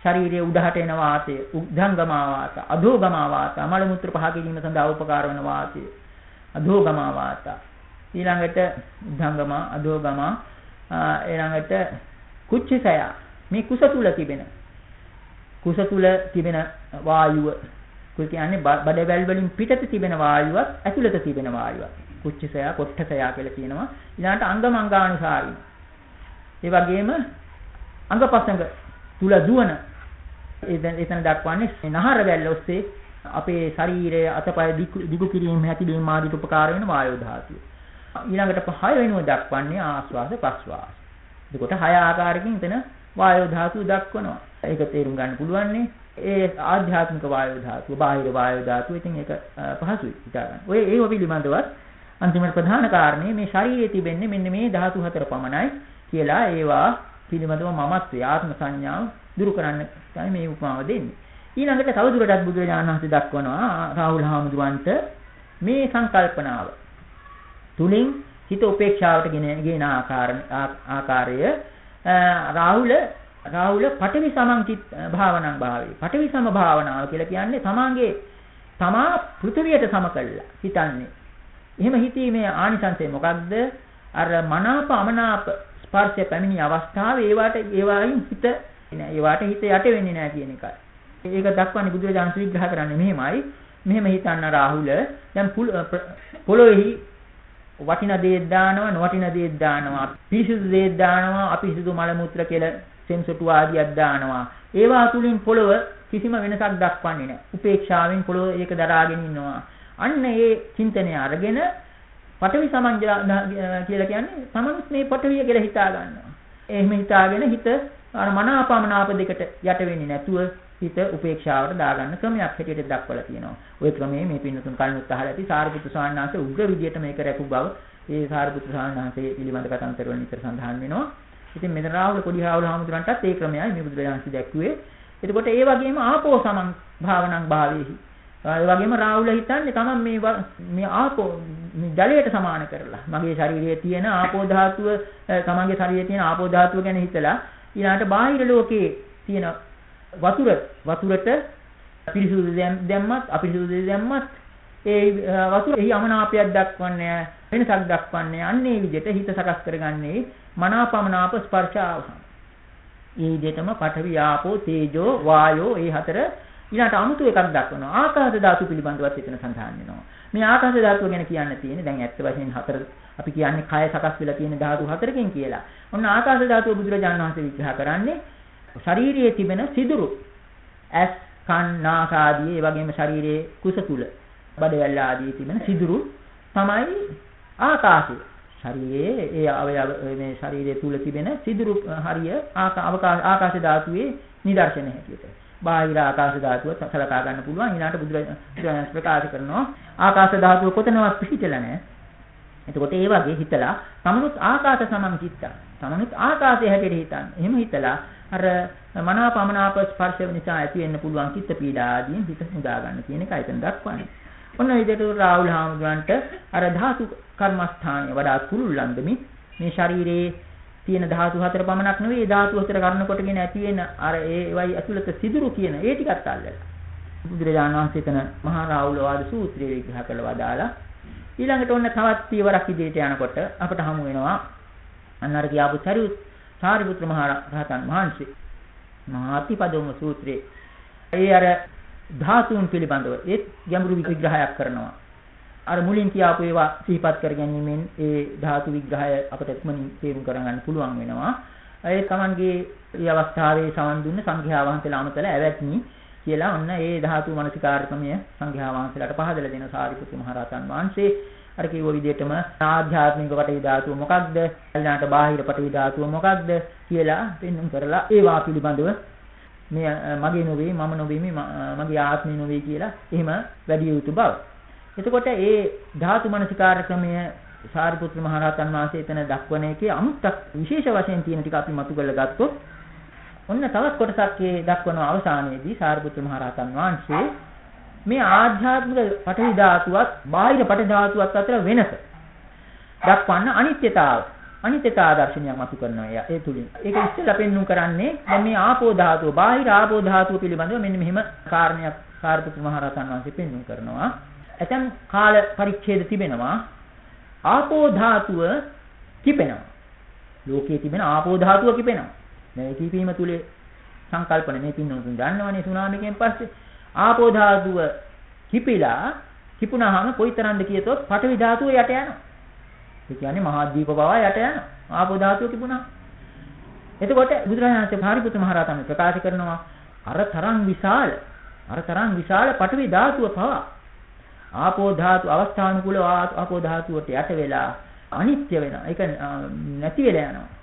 Speaker 1: ශරීරයේ උඩහට එන වාතය උද්ධංගම වාත අධෝගම වාත මල මුත්‍ර පහ කිරීම සඳහා උපකාර වන වාතය අධෝගම වාත ඊළඟට උද්ධංගම අධෝගම ඊළඟට කුච්චසය. මේ කුස තුල තිබෙන කුස තුල තිබෙන වායුව. කුල් කියන්නේ බඩවැල් වලින් පිටත තිබෙන වායුවක් ඇතුළත තිබෙන වායුවක්. කුච්චසය කොට්ඨසය කියලා කියනවා. ඊළඟට අංගමංගානුසාරී. ඒ වගේම අංගපසංග තුල දුවන එතන දක්වන්නේ නහර වැල්ල ඔස්සේ අපේ ශරීරය අතපය දිගු කිරීම හැකිලිම ආදිට උපකාර වෙන වායෝ ධාතුව. ඊළඟට පහය වෙනුව දක්වන්නේ ආස්වාස ප්‍රස්වාස. එතකොට හය ආකාරකින් එතන වායෝ ධාතුව දක්වනවා. ඒක තේරුම් ගන්න පුළුවන්නේ ඒ ආධ්‍යාත්මික වායෝ ධාතුව, බාහිර වායෝ ධාතුව. ඉතින් ඒක පහසුයි හිතා ගන්න. ඔය ඒව පිළිබඳවත් අන්තිමට ප්‍රධාන කාරණේ මේ ශරීරයේ තිබෙන්නේ මෙන්න මේ ධාතු හතර පමණයි කියලා ඒවා පිළිබඳව මමත්වයේ ආත්ම සංඥාව දුරු කරන්න තමයි මේ උපමාව දෙන්නේ. ඊළඟට තවදුරටත් බුදුරජාණන් වහන්සේ දක්වනවා රාහුල හාමුදුරන්ට මේ සංකල්පනාව. තුලින් හිත උපේක්ෂාවට ගෙන ගෙන ආකාරය රාහුල රාහුල පඨවි සමංචිත් භාවනං භාවේ. පඨවි සම භාවනාව කියලා කියන්නේ තමාගේ තමා පෘථිවියට සම කළා හිතන්නේ. එහෙම හිතීමේ ආනිසංසය මොකක්ද? අර මනාප අමනාප ස්පර්ශය පැමිණි අවස්ථාවේ ඒවට ඒවායින් හිත නෑ ඒවට හිත යට වෙන්නේ නෑ කියන එකයි. ඒක දක්වන්නේ බුදුරජාණන් විග්‍රහ කරන්නේ මෙහෙමයි. මෙහෙම හිතන්න රාහුල දැන් පොළොවේහි වටින දේ දානවා නොවටින දේ දානවා පිරිසිදු දේ දානවා අපිරිසිදු මල මුත්‍ර කියලා සෙම්සොටු ආදියක් දානවා ඒවා තුලින් පොළොව කිසිම වෙනසක් දක්වන්නේ නැහැ උපේක්ෂාවෙන් පොළොව ඒක දරාගෙන ඉන්නවා අන්න ඒ චින්තනය අරගෙන පඨවි සමංජ කියලා කියන්නේ තමනුත් මේ පඨවිය කියලා හිතා ගන්නවා. එහෙම හිතාගෙන හිත අර මනාපමනාප දෙකට යට වෙන්නේ නැතුව හිත උපේක්ෂාවට දාගන්න ක්‍රමයක් හැටියට දක්වලා තියෙනවා. ওই ක්‍රමයේ මේ පින්නතුන් කලිනුත් අහලා ඇති සාරිපුත්තු සාන්නාංශ උග්‍ර විදියට මේක රැකු බව ඒ සාරිපුත්තු සාන්නාංශයේ පිළිබඳ කතාන්තර වල නිතර සඳහන් වෙනවා. ඉතින් මෙතන රාහුල පොඩි රාහුල හාමුදුරන්ටත් ඒ ක්‍රමයයි මේ බුදුරජාණන් දැක්ුවේ. එතකොට ඒ වගේම ආපෝ සමං භාවනං භාවේහි ඒ වගේම රාහුල හිතන්නේ තමන් මේ මේ ආපෝ මේ ජලයට සමාන කරලා මගේ ශරීරයේ තියෙන ආපෝ ධාතුව තමන්ගේ ශරීරයේ තියෙන ආපෝ ධාතුව ගැන හිතලා ඊළාට බාහිර ලෝකයේ තියෙන වතුර වතුරට පිරිසුදු දැම්මත් අපිරිසුදු දැම්මත් ඒ වතුර එහි අමනාපයක් දක්වන්නේ වෙනසක් දක්වන්නේ අන්නේ විදිහට හිත සකස් කරගන්නේ මනාපමනාප ස්පර්ශ ආවහම. ඒ විදිහටම පඨවි ආපෝ තේජෝ වායෝ ඒ හතර ඊළඟට අමුතු එකක් දක්වනවා. ආකාශ ධාතු පිළිබඳවත් එතන සඳහන් වෙනවා. මේ ආකාශ ධාතුව ගැන කියන්න තියෙන්නේ දැන් ඇත්ත වශයෙන් හතර අපි කියන්නේ කය සකස් වෙලා තියෙන ධාතු හතරකින් කියලා. ඔන්න ආකාශ ධාතුව බුදුරජාණන් වහන්සේ විග්‍රහ කරන්නේ ශරීරයේ තිබෙන සිදුරු ඇස් කන් නාස ආදී ඒ වගේම ශරීරයේ කුස තුල බඩවැල් ආදී තිබෙන සිදුරු තමයි ආකාශය. ශරීරයේ ඒ අවයව මේ ශරීරය තුල තිබෙන සිදුරු හරිය ආකාශ ධාතුවේ නිදර්ශන හැටියට. බාහිර ආකාශ ධාතුව සලකා ගන්න පුළුවන්. ඊළාට බුදුරජාණන් ප්‍රකාශ කරනවා ආකාශ ධාතුව කොතනවත් පිහිටලා නැහැ. එතකොට ඒ වගේ හිතලා තමනුත් ආකාශ සමන් චිත්ත. තමනුත් ආකාශය හැටියට හිතන්න. එහෙම හිතලා අර මනාපමනාප ස්පර්ශ නිසා ඇති වෙන්න පුළුවන් චිත්ත පීඩා ආදීන් හිත හුදා ගන්න කියන එකයි එතන දක්වන්නේ. ඔන්න විදිහට රාහුල් හාමුදුරන්ට අර ධාතු කර්මස්ථානය වඩා කුරුල්ලන්දමි මේ ශරීරයේ තියෙන ධාතු හතර පමණක් නෙවෙයි ධාතු හතර කරන කොටගෙන ඇති වෙන අර ඒවයි ඇතුළත සිදුරු කියන ඒ ටිකත් අල්ලලා. බුදුරජාණන් වහන්සේ තන මහා රාහුල වාද සූත්‍රය විග්‍රහ කළ වදාලා ඊළඟට ඔන්න තවත් පියවරක් ඉදිරියට යනකොට අපට හමු වෙනවා අන්න අර කියාපු සරියුත් සාරිපුත්‍ර මහ රහතන් වහන්සේ. මහාතිපදෝම සූත්‍රයේ ඒ අර ධාතුන් පිළිබඳව ඒ ගැඹුරු විග්‍රහයක් කරනවා. අර මුලින් කියාපු ඒවා සිහිපත් කර ගැනීමෙන් ඒ ධාතු විග්‍රහය අපට ඉක්මනින් තේරුම් කරගන්න පුළුවන් වෙනවා. ඒ තමන්ගේ මේ අවස්ථාවේ සවන් දුන්න සංඝයා වහන්සේලා අමතල ඇවැත්නි. කියලා ඔන්න ඒ ධාතු මනසිකාර්කමය සංඝයා වහන්සේලාට පහදලා දෙන සාරිපුත්‍ර මහ රහතන් වහන්සේ. අර කිව්ව විදිහටම ආධ්‍යාත්මික පටවි ධාතුව මොකක්ද? ඊළඟට බාහිර පටවි ධාතුව මොකක්ද කියලා පෙන්වුම් කරලා ඒවා පිළිබඳව මේ මගේ නොවේ මම නොවේ මගේ ආත්මය නොවේ කියලා එහෙම වැඩි යුතු බව. එතකොට ඒ ධාතු මනසිකාර ක්‍රමය සාරිපුත්‍ර මහ රහතන් වහන්සේ එතන දක්වන එකේ අමුත්තක් විශේෂ වශයෙන් තියෙන ටික අපි මතු කරලා ගත්තොත් ඔන්න තවත් කොටසක් ඒ දක්වන අවසානයේදී සාරිපුත්‍ර මහ රහතන් වහන්සේ මේ ආධ්‍යාත්මික පටවි ධාතුවත් බාහිර පටවි ධාතුවත් අතර වෙනස. දක්වන්න අනිත්‍යතාව. අනිත්‍යතා දර්ශනයක් මතු කරනවා ඒ තුලින්. ඒක ඉස්සෙල්ලා පෙන්눔 කරන්නේ දැන් මේ ආපෝ ධාතුව බාහිර ආපෝ ධාතුව පිළිබඳව මෙන්න මෙහෙම කාරණයක් සාරිපුත්‍ර මහ රහතන් වහන්සේ පෙන්눔 කරනවා. ඇතම් කාල පරිච්ඡේද තිබෙනවා. ආපෝ ධාතුව කිපෙනවා. ලෝකයේ තිබෙන ආපෝ ධාතුව කිපෙනවා. මේ කිපීම තුලේ සංකල්පන මේ පින්නතුන් දන්නවනේ සුනාමිකෙන් පස්සේ. ආපෝ ධාතුව කිපිලා කිපුණාම කොයිතරම්ද කියතොත් පඨවි ධාතුව යට යනවා. ඒ කියන්නේ මහා දීප බව යට යනවා. ආපෝ ධාතුව කිපුණා. එතකොට බුදුරජාණන් සාරිපුත්‍ර මහ රහතන් ප්‍රකාශ කරනවා අර තරම් විශාල අර තරම් විශාල පඨවි ධාතුව පවා. ආපෝ ධාතු අවස්ථානුකූලව ආපෝ ධාතුවට යට වෙලා අනිත්‍ය වෙනවා. ඒක නැති වෙලා යනවා.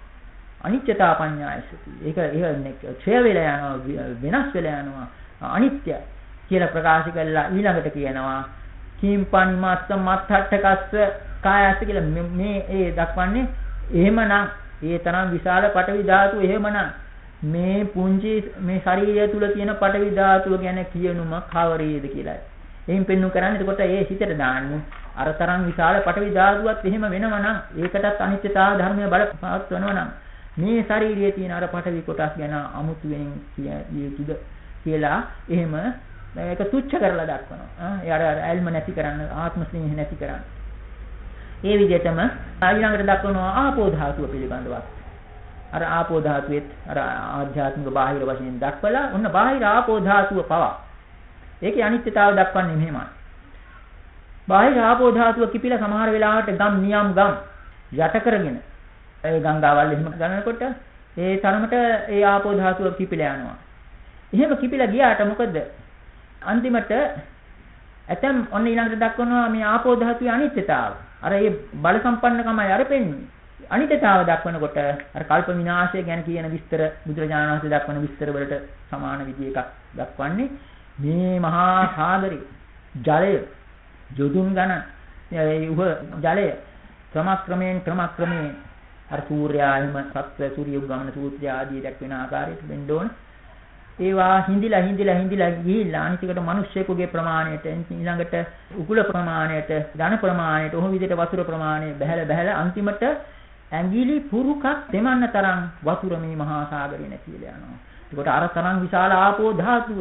Speaker 1: අනිත්‍යතා පඤ්ඤායසති. ඒක ඒක ක්ෂය වෙලා යනවා, වෙනස් වෙලා යනවා. අනිත්‍ය කියලා ප්‍රකාශ කළා ඊළඟට කියනවා කීම්පනි මස්ස මත්හට්ටකස්ස කායස්ස කියලා මේ ඒ දක්වන්නේ එහෙමනම් ඒ තරම් විශාල පටවි ධාතු එහෙමනම් මේ පුංචි මේ ශරීරය තුල තියෙන පටවි ධාතුව ගැන කියනුම කවරේද කියලායි. එයින් පෙන්වු කරන්නේ එතකොට ඒ හිතට දාන්නේ අර තරම් විශාල පටවි ධාතුවත් එහෙම වෙනවා නම් ඒකටත් අනිත්‍යතාව ධර්මය බලපවත් වෙනවා නම් මේ ශාරීරියේ තියෙන අර පටවි කොටස් ගැන අමුතුවෙන් කියුතුද කියලා එහෙම ඒක තුච්ච කරලා දක්වනවා. ඒ අර ඇල්ම නැති කරන්න ආත්ම ස්නේහ නැති කරන්න. ඒ විදිහටම ඊළඟට දක්වනවා ආපෝ ධාතුව පිළිබඳවත්. අර ආපෝ ධාතුවෙත් අර ආධ්‍යාත්මික බාහිර වශයෙන් දක්වලා ඔන්න බාහිර ආපෝ ධාතුව පවා ඒකේ අනිත්‍යතාවය දක්වන්නේ මෙහෙමයි. බාහිර ආපෝ ධාතුව කිපිලා සමහර වෙලාවට ගම් නියම් ගම් යට කරගෙන ඒ ගංගාවල් එහෙම ගන්නකොට ඒ තරමට ඒ ආපෝ ධාතුව කිපිලා යනවා. එහෙම කිපිලා ගියාට මොකද? අන්තිමට ඇතම් ඔන්න ඊළඟට දක්වනවා මේ ආපෝ ධාතුවේ අනිත්‍යතාව. අර ඒ බල සම්පන්නකමයි අර පෙන්වන්නේ. අනිත්‍යතාව දක්වනකොට අර කල්ප විනාශය ගැන කියන විස්තර බුදුරජාණන් වහන්සේ දක්වන විස්තර වලට සමාන විදිහ එකක් දක්වන්නේ මේ මහා සාගරේ ජලය යොදුන් ගණන් ඒ උහ ජලය ක්‍රමක්‍රමයෙන් ක්‍රමක්‍රමයෙන් අර සූර්යා එහෙම සත්‍ය සූර්ය උගමන සූත්‍රය ආදී දක්වන ආකාරයට වෙන්න ඕන ඒවා හිඳිලා හිඳිලා හිඳිලා ගිහිල්ලා අනිතිකට මිනිස්සෙකුගේ ප්‍රමාණයට ඊළඟට උකුල ප්‍රමාණයට ධන ප්‍රමාණයට ඔහොම විදිහට වතුර ප්‍රමාණය බහැලා බහැලා අන්තිමට ඇඟිලි පුරුකක් දෙමන්න තරම් වතුර මේ මහා සාගරේ නැතිලා යනවා. ඒකට අර තරම් විශාල ආපෝ ධාතුව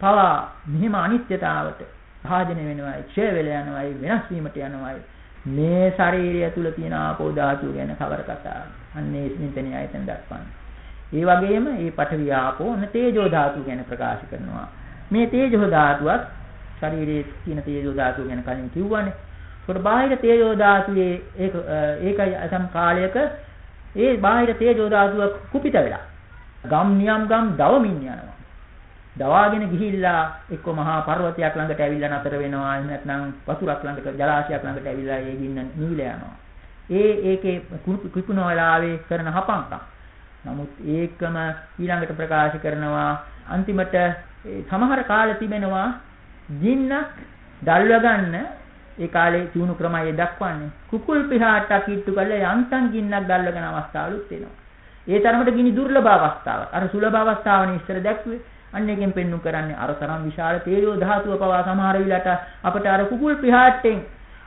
Speaker 1: පවා මෙහිම අනිත්‍යතාවට භාජනය වෙනවායි, ක්ෂය වෙලා යනවායි, වෙනස් වීමට යනවායි. මේ ශරීරය තුල තියෙන ආපෝ ධාතුව ගැන කවර කතාවක්. අන්නේ මෙතන ආයතන දක්වන්නේ. ඒ වගේම මේ පඨවි ආපෝ න තේජෝ ධාතුව ගැන ප්‍රකාශ කරනවා. මේ තේජෝ ධාතුවත් ශරීරයේ තියෙන තේජෝ ධාතුව ගැන කලින් කිව්වනේ. ඒකට බාහිර තේජෝ ධාතුවේ ඒක ඒකයි අසම් කාලයක ඒ බාහිර තේජෝ ධාතුව කුපිත වෙලා ගම් නියම් ගම් දවමින් යනවා. දවාගෙන ගිහිල්ලා එක්ක මහා පර්වතයක් ළඟට ඇවිල්ලා නතර වෙනවා එහෙම නැත්නම් වතුරක් ළඟට ජලාශයක් ළඟට ඇවිල්ලා ඒ ගින්න නිවිලා යනවා. ඒ ඒකේ කුපුන වෙලාවේ කරන හපංකම්. නමුත් ඒකම ඊළඟට ප්‍රකාශ කරනවා අන්තිමට සමහර කාල තිබෙනවා ගින්නක් දල්ව ගන්න ඒ කාලේ තියුණු ක්‍රමය දක්වන්නේ කුකුල් පිහාටක් ඉට්ටු කරලා යන්තම් ගින්නක් දල්වගෙන අවස්ථාවලුත් එනවා. ඒ තරමට ගිනි දුර්ලභ අවස්ථාවක්. අර සුලභ අවස්ථාවනේ ඉස්සර දැක්ුවේ. අන්න එකෙන් පෙන්වු කරන්නේ අර තරම් විශාල තේජෝ ධාතුව පවා සමහර විලට අපට අර කුකුල් පිහාට්ටෙන්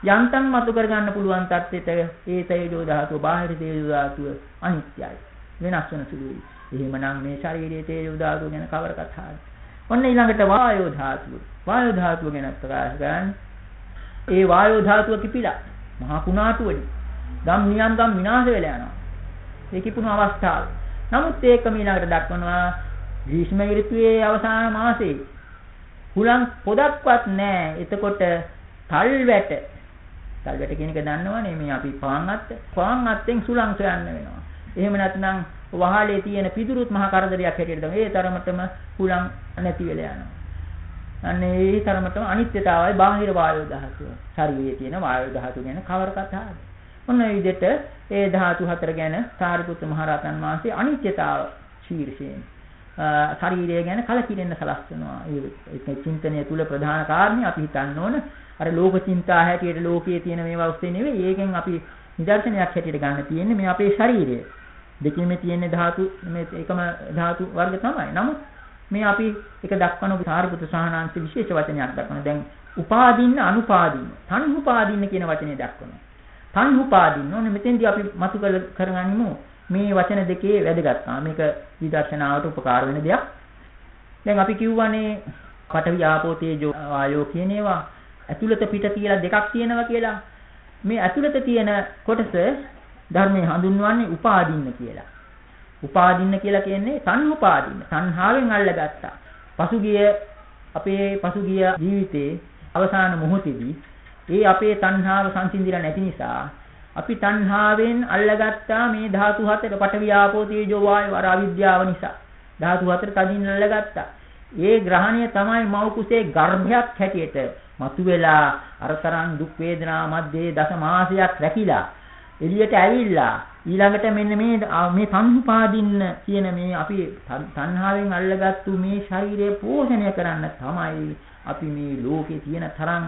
Speaker 1: යන්තම් මතු කරගන්න පුළුවන් තත්ත්වෙට ඒ තේජෝ ධාතුව බාහිර තේජෝ ධාතුව අනිත්‍යයි. වෙනස් වෙන සුළුයි. එහෙමනම් මේ ශරීරයේ තේජෝ ධාතුව ගැන කවර කතාවද? ඔන්න ඊළඟට වායෝ ධාතුව. වායෝ ධාතුව ගැන ප්‍රකාශ කරන්නේ ඒ වායෝ ධාතුව කිපිලා මහා කුණාටු වලින් ගම් නියම් ගම් විනාශ වෙලා යනවා. ඒ කිපුණු අවස්ථාව. නමුත් ඒක ඊළඟට දක්වනවා ග්‍රීෂ්ම ඍතුවේ අවසාන මාසයේ හුලං පොදක්වත් නැහැ. එතකොට තල් වැට තල් වැට කියන එක දන්නවනේ මේ අපි පාන් අත්ත පාන් අත්තෙන් සුලං සොයන්න වෙනවා. එහෙම නැත්නම් වහලේ තියෙන පිදුරුත් මහා කරදරයක් හැටියට තමයි ඒ තරමටම හුලං නැති වෙලා යනවා. අන්නේ ඒ තරමටම අනිත්‍යතාවයි බාහිර වායු ධාතුව. ශරීරයේ තියෙන වායු ධාතුව ගැන කවර කතාවද? ඔන්න ඒ විදිහට ඒ ධාතු හතර ගැන සාරිපුත්ත මහ රහතන් වහන්සේ අනිත්‍යතාව ශීර්ෂයෙන් ශරීරය ගැන කලකිරෙන්න සලස්වනවා. ඒ චින්තනය තුල ප්‍රධාන කාරණේ අපි හිතන්න ඕන අර ලෝක චින්තා හැටියට ලෝකයේ තියෙන මේවා ඔස්සේ නෙවෙයි. ඒකෙන් අපි නිදර්ශනයක් හැටියට ගන්න තියෙන්නේ මේ අපේ ශරීරය. දෙකෙම තියෙන ධාතු මේ එකම ධාතු වර්ග තමයි. නමුත් මේ අපි එක දක්වන සාරිපුත්‍ර සාහනාංශ විශේෂ වචනයක් දක්වන. දැන් උපාදින්න අනුපාදින්න තණ්හුපාදින්න කියන වචනේ දක්වනවා. තණ්හුපාදින්න ඕනේ මෙතෙන්දී අපි මතු කරගනිමු මේ වචන දෙකේ වැදගත්කම. මේක විදර්ශනාවට උපකාර වෙන දෙයක්. දැන් අපි කියවනේ පඨවි ආපෝ තේජෝ වායෝ කියන ඒවා ඇතුළත පිට කියලා දෙකක් තියෙනවා කියලා. මේ ඇතුළත තියෙන කොටස ධර්මයේ හඳුන්වන්නේ උපාදින්න කියලා. උපාදින්න කියලා කියන්නේ සංඋපාදින්න. සංහාවෙන් අල්ලගත්තා. පසුගිය අපේ පසුගිය ජීවිතේ අවසාන මොහොතේදී ඒ අපේ තණ්හාව සංසිඳිලා නැති නිසා අපි තණ්හාවෙන් අල්ලගත්තා මේ ධාතු හතර. පඨවි ආපෝ තේජෝ වායෝ අර අවිද්‍යාව නිසා. ධාතු හතර තදින් අල්ලගත්තා. ඒ ග්‍රහණය තමයි මව් කුසේ ගර්භයක් හැටියට මතුවෙලා අරතරන් දුක් වේදනා මැද්දේ දස මාසයක් රැකිලා එළියට ඇවිල්ලා ඊළඟට මෙන්න මේ මේ සංහුපාදින්න කියන මේ අපි තණ්හාවෙන් අල්ලගත්තු මේ ශරීරය පෝෂණය කරන්න තමයි අපි මේ ලෝකේ තියෙන තරම්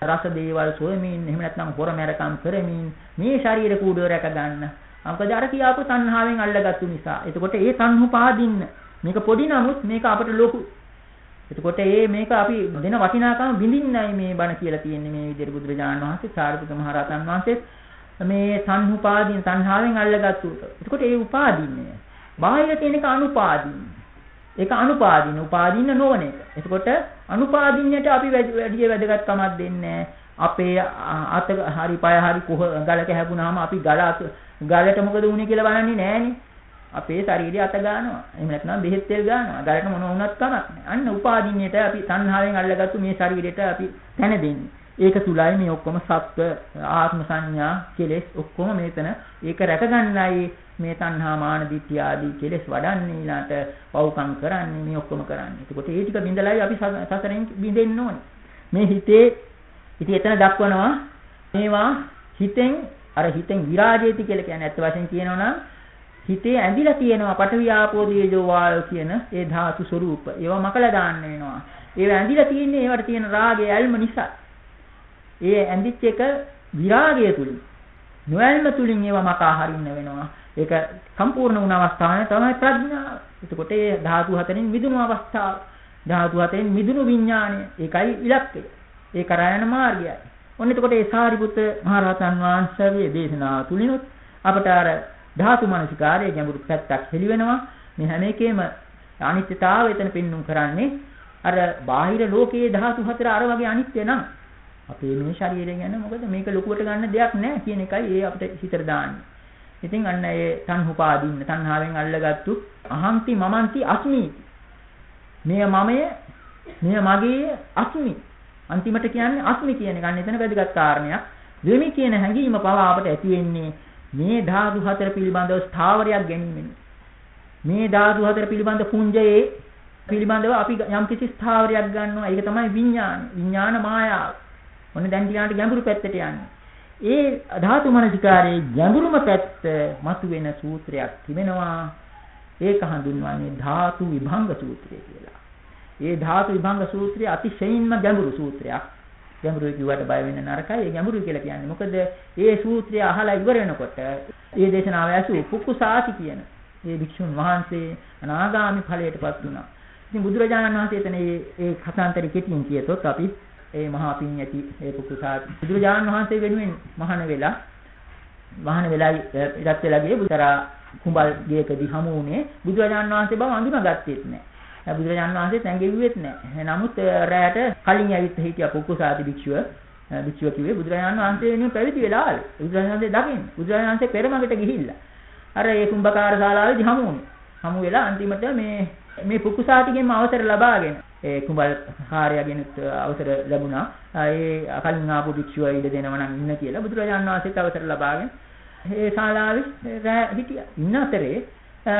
Speaker 1: රස දේවල් සොයමින් එහෙම නැත්නම් හොර මැරකම් කරමින් මේ ශරීර කූඩුව රැක ගන්න. මොකද අර කියාපු තණ්හාවෙන් අල්ලගත්තු නිසා. එතකොට ඒ තණ්හුපාදින්න මේක පොඩි නමුත් මේක අපට ලොකු. එතකොට ඒ මේක අපි දෙන වටිනාකම බිඳින්නයි මේ බණ කියලා තියෙන්නේ මේ විදිහට බුදුරජාණන් වහන්සේ සාරිපුත්‍ර මහ රහතන් වහන්සේ මේ තණ්හුපාදින තණ්හාවෙන් අල්ලගත්තු. එතකොට ඒ උපාදින්නේ. බාහිර තියෙන එක අනුපාදින්නේ. ඒක අනුපාදින උපාදින්න නොවන එක. එතකොට අනුපාදින්නට අපි වැඩි වැදගත්කමක් දෙන්නේ අපේ අත හරි පය හරි කොහ ගලක හැපුණාම අපි ගල ගලට මොකද වුනේ කියලා බලන්නේ නෑනේ. අපේ ශරීරය අත ගන්නවා. එහෙම නැත්නම් බෙහෙත් තෙල් ගන්නවා. ගලට මොන වුණත් කමක් නෑ. අන්න උපාදින්නට අපි තණ්හාවෙන් අල්ලගත්තු මේ ශරීරයට අපි තැන දෙන්නේ. ඒක තුලයි මේ ඔක්කොම සත්ව ආත්ම සංඥා කෙලෙස් ඔක්කොම මෙතන ඒක රැකගන්නයි මේ තණ්හා මාන දිට්ඨිය ආදී කෙලෙස් වඩන්නේ ඊළාට පව්කම් කරන්නේ මේ ඔක්කොම කරන්නේ. එතකොට ඒ ටික බින්දලයි අපි සසරෙන් බින්දෙන්න ඕනේ. මේ හිතේ ඉතින් එතන දක්වනවා මේවා හිතෙන් අර හිතෙන් විරාජේති කියලා කියන්නේ ඇත්ත වශයෙන් කියනවා නම් හිතේ ඇඳිලා තියෙනවා පඨවි ආපෝ තේජෝ වායෝ කියන ඒ ධාතු ස්වરૂප. ඒවා මකලා දාන්න වෙනවා. ඒවා ඇඳිලා තියෙන්නේ ඒවට තියෙන රාගය ඇල්ම නිසා. ඒ ඇඳිච්ච එක විරාගය තුලින් නොඇල්ම තුලින් ඒවා මකා හරින්න වෙනවා. ඒක සම්පූර්ණ වුණ අවස්ථාවේ තමයි ප්‍රඥාව. එතකොට ඒ ධාතු හතරින් මිදුණු අවස්ථාව. ධාතු හතරින් මිදුණු විඥාණය. ඒකයි ඉලක්කය. ඒ කරා යන මාර්ගයයි. ඔන්න එතකොට ඒ සාරිපුත්ත මහරහතන් වහන්සේගේ දේශනාව තුලිනුත් අපට අර ධාතු මනසිකාරයේ ගැඹුරු පැත්තක් හෙළි වෙනවා. මේ හැම එකේම අනිත්‍යතාවය එතන පෙන්눔 කරන්නේ අර බාහිර ලෝකයේ ධාතු හතර අර වගේ අනිත්‍ය නම් අපේ මේ ශරීරය ගැන මොකද මේක ලොකුවට ගන්න දෙයක් නැහැ කියන එකයි ඒ අපිට හිතට දාන්නේ. ඉතින් අන්න ඒ තණ්හුපාදින්න තණ්හාවෙන් අල්ලගත්තු අහම්ති මමන්ති අස්මි. මෙය මමය, මෙය මගේ අස්මි. අන්තිමට කියන්නේ අස්මි කියන එක. අන්න එතන වැදගත් කාරණයක්. වෙමි කියන හැඟීම පවා අපට ඇති වෙන්නේ මේ ධාතු හතර පිළිබඳව ස්ථාවරයක් ගැනීමෙන්. මේ ධාතු හතර පිළිබඳ පුඤ්ජයේ පිළිබඳව අපි යම් කිසි ස්ථාවරයක් ගන්නවා. ඒක තමයි විඥාන. විඥාන මායාව. ඔන්න දැන් ටිකාට ගැඹුරු පැත්තට යන්නේ. ඒ ධාතු මනසිකාරයේ ගැඹුරුම පැත්ත මතුවෙන සූත්‍රයක් තිබෙනවා. ඒක හඳුන්වන්නේ ධාතු විභංග සූත්‍රය කියලා. ඒ ධාතු විභංග සූත්‍රය අතිශයින්ම ගැඹුරු සූත්‍රයක්. ගැඹුරු කිව්වට බය වෙන්න නරකයි. ඒ ගැඹුරු කියලා කියන්නේ මොකද ඒ සූත්‍රය අහලා ඉවර වෙනකොට ඒ දේශනාව ඇසු පුක්කුසාති කියන ඒ භික්ෂුන් වහන්සේ අනාගාමි ඵලයටපත් වුණා. ඉතින් බුදුරජාණන් වහන්සේ එතන මේ ඒ කතාන්තරي කෙටියෙන් කියතොත් අපි ඒ මහා පින් ඇති ඒ පුකුසාති බුදුරජාණන් වහන්සේ වෙනුවෙන් මහාන වෙලා මහාන වෙලා ඉරත් වෙලා ගියේ බුතරා කුඹල් ගේකදී හමු වුණේ බුදුරජාණන් වහන්සේ බව අඳුනගත්තේත් නැහැ. බුදුරජාණන් වහන්සේ තැඟෙව්වෙත් නැහැ. නමුත් රැයට කලින් ඇවිත් හිටිය පුකුසාති භික්ෂුව භික්ෂුව කිව්වේ බුදුරජාණන් වහන්සේ වෙනුවෙන් පැවිදි වෙලා ආවේ. බුදුරජාණන් වහන්සේ දකින්න. බුදුරජාණන් වහන්සේ පෙරමගට ගිහිල්ලා අර ඒ කුඹකාර ශාලාවේදී හමු වුණේ. හමු වෙලා අන්තිමට මේ මේ පුකුසාතිගෙන්ම අවසර ලබාගෙන ඒ කුඹල් කාර්යයෙන් අවසර ලැබුණා. ඒ කලින් ආපු භික්ෂුව ඉඩ දෙනව නම් ඉන්න කියලා බුදුරජාණන් වහන්සේට අවසර ලබාගෙන ඒ ශාලාවේ හිටියා. ඉන්න අතරේ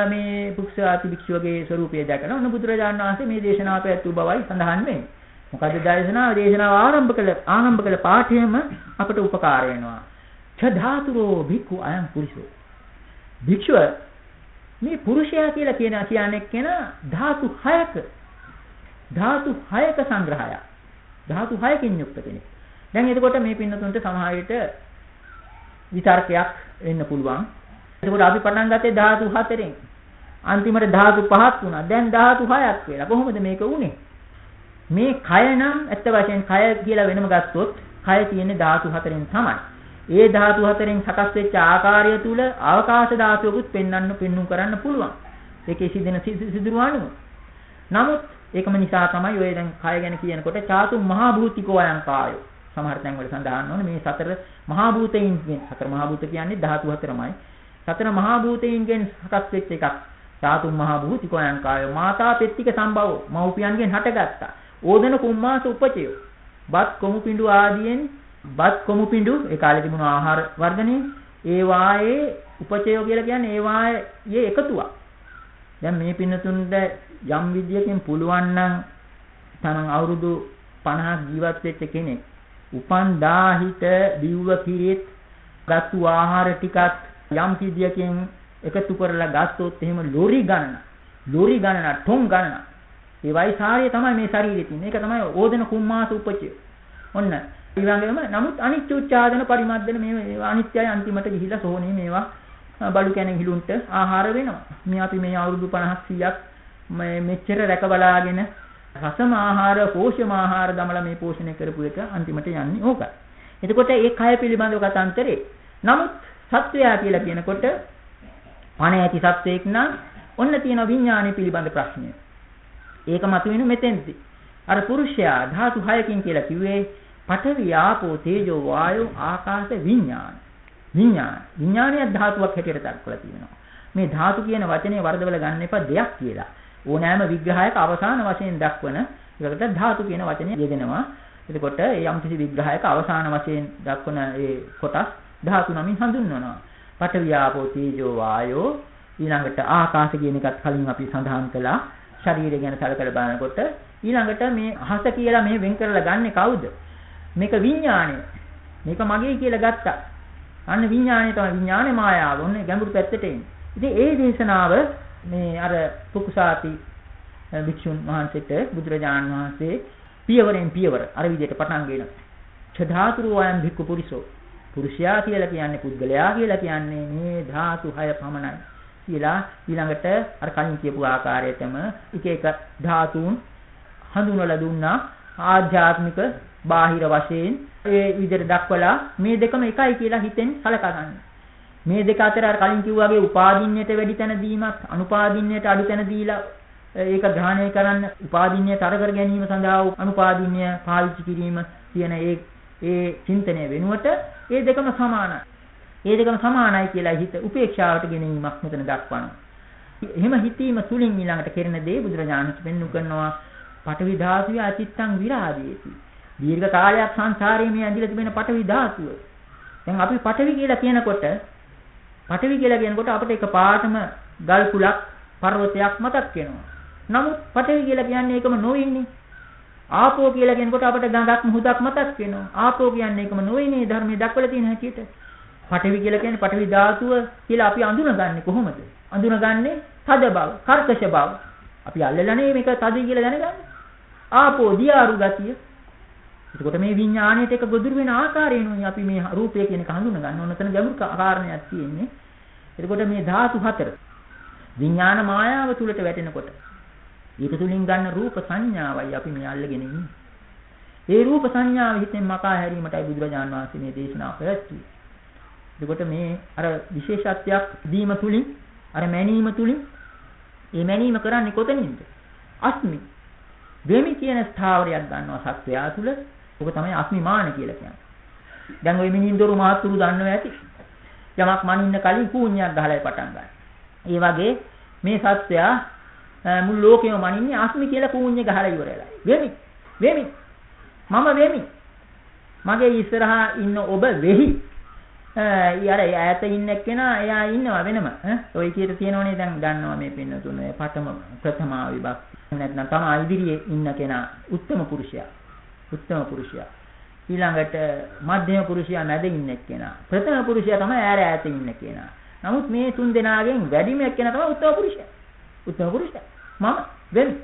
Speaker 1: මේ පුක්ෂාති භික්ෂුවගේ ස්වරූපය දැකලා ඔන්න බුදුරජාණන් වහන්සේ මේ දේශනාව පැවැත්වූ බවයි සඳහන් වෙන්නේ. මොකද දේශනාව දේශනාව ආරම්භ කළ ආරම්භ කළ පාඨයම අපට උපකාර වෙනවා. ඡ ධාතුරෝ භික්ඛු අයං පුරිසෝ. භික්ෂුව මේ පුරුෂයා කියලා කියන කියන්නේ කෙනා ධාතු 6ක ධාතු 6ක සංග්‍රහයක්. ධාතු 6කින් යුක්ත කෙනෙක්. දැන් එතකොට මේ පින්නතුන්ට සමහර විට විතර්කයක් එන්න පුළුවන්. එතකොට අපි පටන් ගත්තේ ධාතු 4ෙන්. අන්තිමට ධාතු 5ක් වුණා. දැන් ධාතු 6ක් වෙලා. කොහොමද මේක වුනේ? මේ කය නම් ඇත්ත වශයෙන් කය කියලා වෙනම ගත්තොත් කය තියෙන්නේ ධාතු 4ෙන් තමයි. ඒ ධාතු 4ෙන් සකස් වෙච්ච ආකාරය තුල අවකාශ ධාතුවකුත් පෙන්වන්න පෙන්වු කරන්න පුළුවන්. ඒකේ සිදෙන සිදුරු අණුව. නමුත් ඒකම නිසා තමයි ඔය දැන් කය ගැන කියනකොට චාතු මහා භූතිකෝ අයං කායෝ සමහර තැන්වල සඳහන් වන මේ සතර මහා භූතයින්ගෙන් සතර මහා භූත කියන්නේ ධාතු හතරමයි. සතර මහා භූතයින්ගෙන් සකස් වෙච්ච එකක්. ධාතු මහා භූතිකයන් කාය මාතා පෙත්තික සම්භව මව්පියන්ගෙන් හටගත්තා. ඕදන කුම්මාස උපචය. බත් කොමු පිඬු ආදියෙන් බත් කොමු පිඬු ඒ කාලේ තිබුණු ආහාර වර්ගනේ ඒ වායේ උපචය කියලා කියන්නේ ඒ වායේ එකතුවක්. දැන් මේ පින්නතුන්ට යම් විදියකින් පුළුවන් නම් තමන් අවුරුදු 50ක් ජීවත් වෙච්ච කෙනෙක් උපන් දාහිත දිව්ව කිරිත් ගත්තු ආහාර ටිකත් යම් කිදියකින් එකතු කරලා ගත්තොත් එහෙම ලෝරි ගණන ලෝරි ගණන ටොන් ගණන ඒ වයිසාරිය තමයි මේ ශරීරයේ තියෙන. ඒක තමයි ඕදන කුම්මාස උපචය. ඔන්න ඊළඟම නමුත් අනිත්‍ය උච්චාදන පරිමද්දන මේ අනිත්‍යයි අන්තිමට ගිහිලා සෝනේ මේවා බඩු කැනෙන් හිලුන්ට ආහාර වෙනවා. මේ අපි මේ අවුරුදු 50ක් 100ක් මෙච්චර රැකබලාගෙන රසම ආහාර, පෝෂ්‍යම ආහාර දමලා මේ පෝෂණය කරපු එක අන්තිමට යන්නේ ඕකයි. එතකොට ඒ කය පිළිබඳව කතාන්තරේ. නමුත් සත්වයා කියලා කියනකොට පණ ඇති සත්වයක් නම් ඔන්න තියෙන විඥානය පිළිබඳ ප්‍රශ්නය. ඒක මතුවෙන මෙතෙන්දී. අර පුරුෂයා ධාතු 6කින් කියලා කිව්වේ පඨවි ආපෝ තේජෝ වායෝ ආකාශ විඥාන. විඥාන. විඥානය ධාතුවක් හැටියට දක්වලා තියෙනවා. මේ ධාතු කියන වචනේ වරදවල ගන්න එපා දෙයක් කියලා. ඕනෑම විග්‍රහයක අවසාන වශයෙන් දක්වන ඒකට ධාතු කියන වචනේ යෙදෙනවා. එතකොට ඒ යම්කිසි විග්‍රහයක අවසාන වශයෙන් දක්වන ඒ කොටස් ධාතු නමින් හඳුන්වනවා. පඨවි ආපෝ තේජෝ වායෝ ඊළඟට ආකාශ කියන එකත් කලින් අපි සඳහන් කළා. ශරීරය ගැන සැලකලා බලනකොට ඊළඟට මේ අහස කියලා මේ වෙන් කරලා ගන්නෙ කවුද? මේක විඥාණය. මේක මගේ කියලා ගත්තා. අන්න විඥාණය තමයි විඥානේ මායාව. ඔන්න ගැඹුරු පැත්තට එන්නේ. ඉතින් ඒ දේශනාව මේ අර පුකුසාති භික්ෂුන් වහන්සේට බුදුරජාණන් වහන්සේ පියවරෙන් පියවර අර විදිහට පටන් ගෙන චධාතුරු වයන් භික්ඛු පුරිසෝ. පුරුෂයා කියලා කියන්නේ පුද්ගලයා කියලා කියන්නේ මේ ධාතු 6 පමණයි. කියලා ඊළඟට අර කලින් කියපු ආකාරයටම එක එක ධාතුන් හඳුන්වලා දුන්නා ආධ්‍යාත්මික බාහිර වශයෙන්. ඒ විදිහට දක්වලා මේ දෙකම එකයි කියලා හිතෙන් සලකා ගන්න. මේ දෙක අතර අර කලින් කිව්වාගේ උපාදින්නයට වැඩි තැන දීමත් අනුපාදින්නයට අඩු තැන දීලා ඒක ග්‍රහණය කරන්න උපාදින්නයට අර කර ගැනීම සඳහා අනුපාදින්න පාවිච්චි කිරීම කියන ඒ ඒ චින්තනය වෙනුවට ඒ දෙකම සමානයි. ඒ දෙකම සමානයි කියලා හිත උපේක්ෂාවට ගෙනීමක් මෙතන දක්වනවා. එහෙම හිතීම තුලින් ඊළඟට කෙරෙන දේ බුදුරජාණන් පෙන්වු කරනවා පඨවි ධාතුවේ අචිත්තං විරාදීති. දීර්ඝ කාලයක් සංසාරයේ මේ ඇඳිලා තිබෙන පඨවි ධාතුව. දැන් අපි පඨවි කියලා කියනකොට පඨවි කියලා කියනකොට අපිට එක පාටම ගල් කුලක් පර්වතයක් මතක් වෙනවා. නමුත් පඨවි කියලා කියන්නේ ඒකම නොවෙන්නේ. ආපෝ කියලා කියනකොට අපිට ගඟක් මුහුදක් මතක් වෙනවා. ආපෝ කියන්නේ ඒකම නොවෙන්නේ ධර්මයේ දක්වලා තියෙන හැටියට. පඨවි කියලා කියන්නේ පඨවි ධාතුව කියලා අපි අඳුනගන්නේ කොහොමද? අඳුනගන්නේ තද බව, කර්කශ බව. අපි අල්ලලානේ මේක තදයි කියලා දැනගන්නේ. ආපෝ දියාරු ගතිය. එතකොට මේ විඥාණයට එක ගොදුරු වෙන ආකාරයෙන්ුයි අපි මේ රූපය කියන එක හඳුනගන්න ඕන තැන ගැඹුරු කාරණයක් තියෙන්නේ. එතකොට මේ ධාතු හතර විඥාන මායාව තුලට වැටෙනකොට ඊට තුලින් ගන්න රූප සංඥාවයි අපි මේ අල්ලගෙන ඉන්නේ. ඒ රූප සංඥාව හිතෙන් මකා හැරීමටයි බුදුරජාණන් වහන්සේ මේ දේශනාව පැවැත්වුවේ. එතකොට මේ අර විශේෂත්වයක් දීම තුලින් අර මැනීම තුලින් මේ මැනීම කරන්නේ කොතනින්ද? අස්මි. වෙමි කියන ස්ථාවරයක් ගන්නවා සත්වයා තුල. ඔක තමයි අස්මිමාන කියලා කියන්නේ. දැන් ওই මිනින්දොරු මහත්තුරු දන්නවා ඇති. යමක් මනින්න කලින් කූණ්‍යක් ගහලා පටන් ගන්නවා. ඒ වගේ මේ සත්වයා මුළු ලෝකෙම මනින්නේ අස්මි කියලා කූණ්‍ය ගහලා ඉවරලා. වෙමි. වෙමි. මම වෙමි. මගේ ඉස්සරහා ඉන්න ඔබ වෙහි. අර ඈත ඉන්න එක්කෙනා එයා ඉන්නවා වෙනම. ඔය කීයට තියෙනවනේ දැන් දන්නවා මේ පින්නතුන පඨම ප්‍රථමා විභක්ති. නැත්නම් තමයි ඉදිරියේ ඉන්න කෙනා උත්තම පුරුෂයා. උත්තම පුරුෂයා. ඊළඟට මධ්‍යම පුරුෂයා මැද ඉන්න එක්කෙනා. ප්‍රථම පුරුෂයා තමයි ඈර ඈත ඉන්න කෙනා. නමුත් මේ තුන් දෙනාගෙන් වැඩිම එක්කෙනා තමයි උත්තම පුරුෂයා. උත්තම පුරුෂයා. මම වෙමි.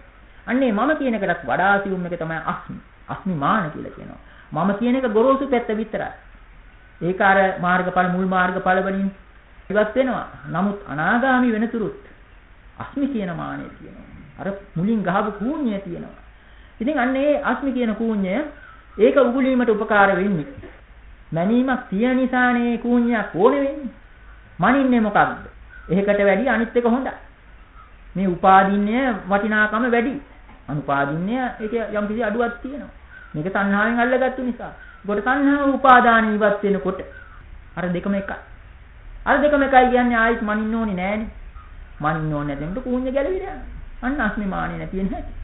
Speaker 1: අන්නේ මම කියන එකටත් වඩා සියුම් එක තමයි අස්මි. අස්මි මාන කියලා කියනවා. මම කියන එක ගොරෝසු පැත්ත විතරයි. ඒක අර මාර්ගඵල මුල් මාර්ගඵල වලින් ඉවත් වෙනවා. නමුත් අනාගාමි වෙනතුරුත් අස්මි කියන මානෙ තියෙනවා. අර මුලින් ගහපු කූණ්‍යය තියෙනවා. ඉතින් අන්න ඒ අස්මි කියන කූණ්‍යය ඒක උගුලීමට උපකාර වෙන්නේ. මැනීමක් තියෙන නිසානේ කූණ්‍යයක් ඕනේ වෙන්නේ. මනින්නේ මොකක්ද? එහෙකට වැඩි අනිත් එක හොඳයි. මේ උපාදින්නය වටිනාකම වැඩි. අනුපාදින්නය ඒක යම් කිසි අඩුවක් තියෙනවා. මේක තණ්හාවෙන් අල්ලගත්තු නිසා. ඒකට තණ්හාව උපාදාන ඉවත් වෙනකොට අර දෙකම එකයි. අර දෙකම එකයි කියන්නේ ආයිත් මනින්න ඕනේ නෑනේ. මනින්න ඕනේ නැදෙන්නට කූඤ්ඤ ගැලවිලා යනවා. අන්න අස්මිමානිය නැති වෙන හැටි.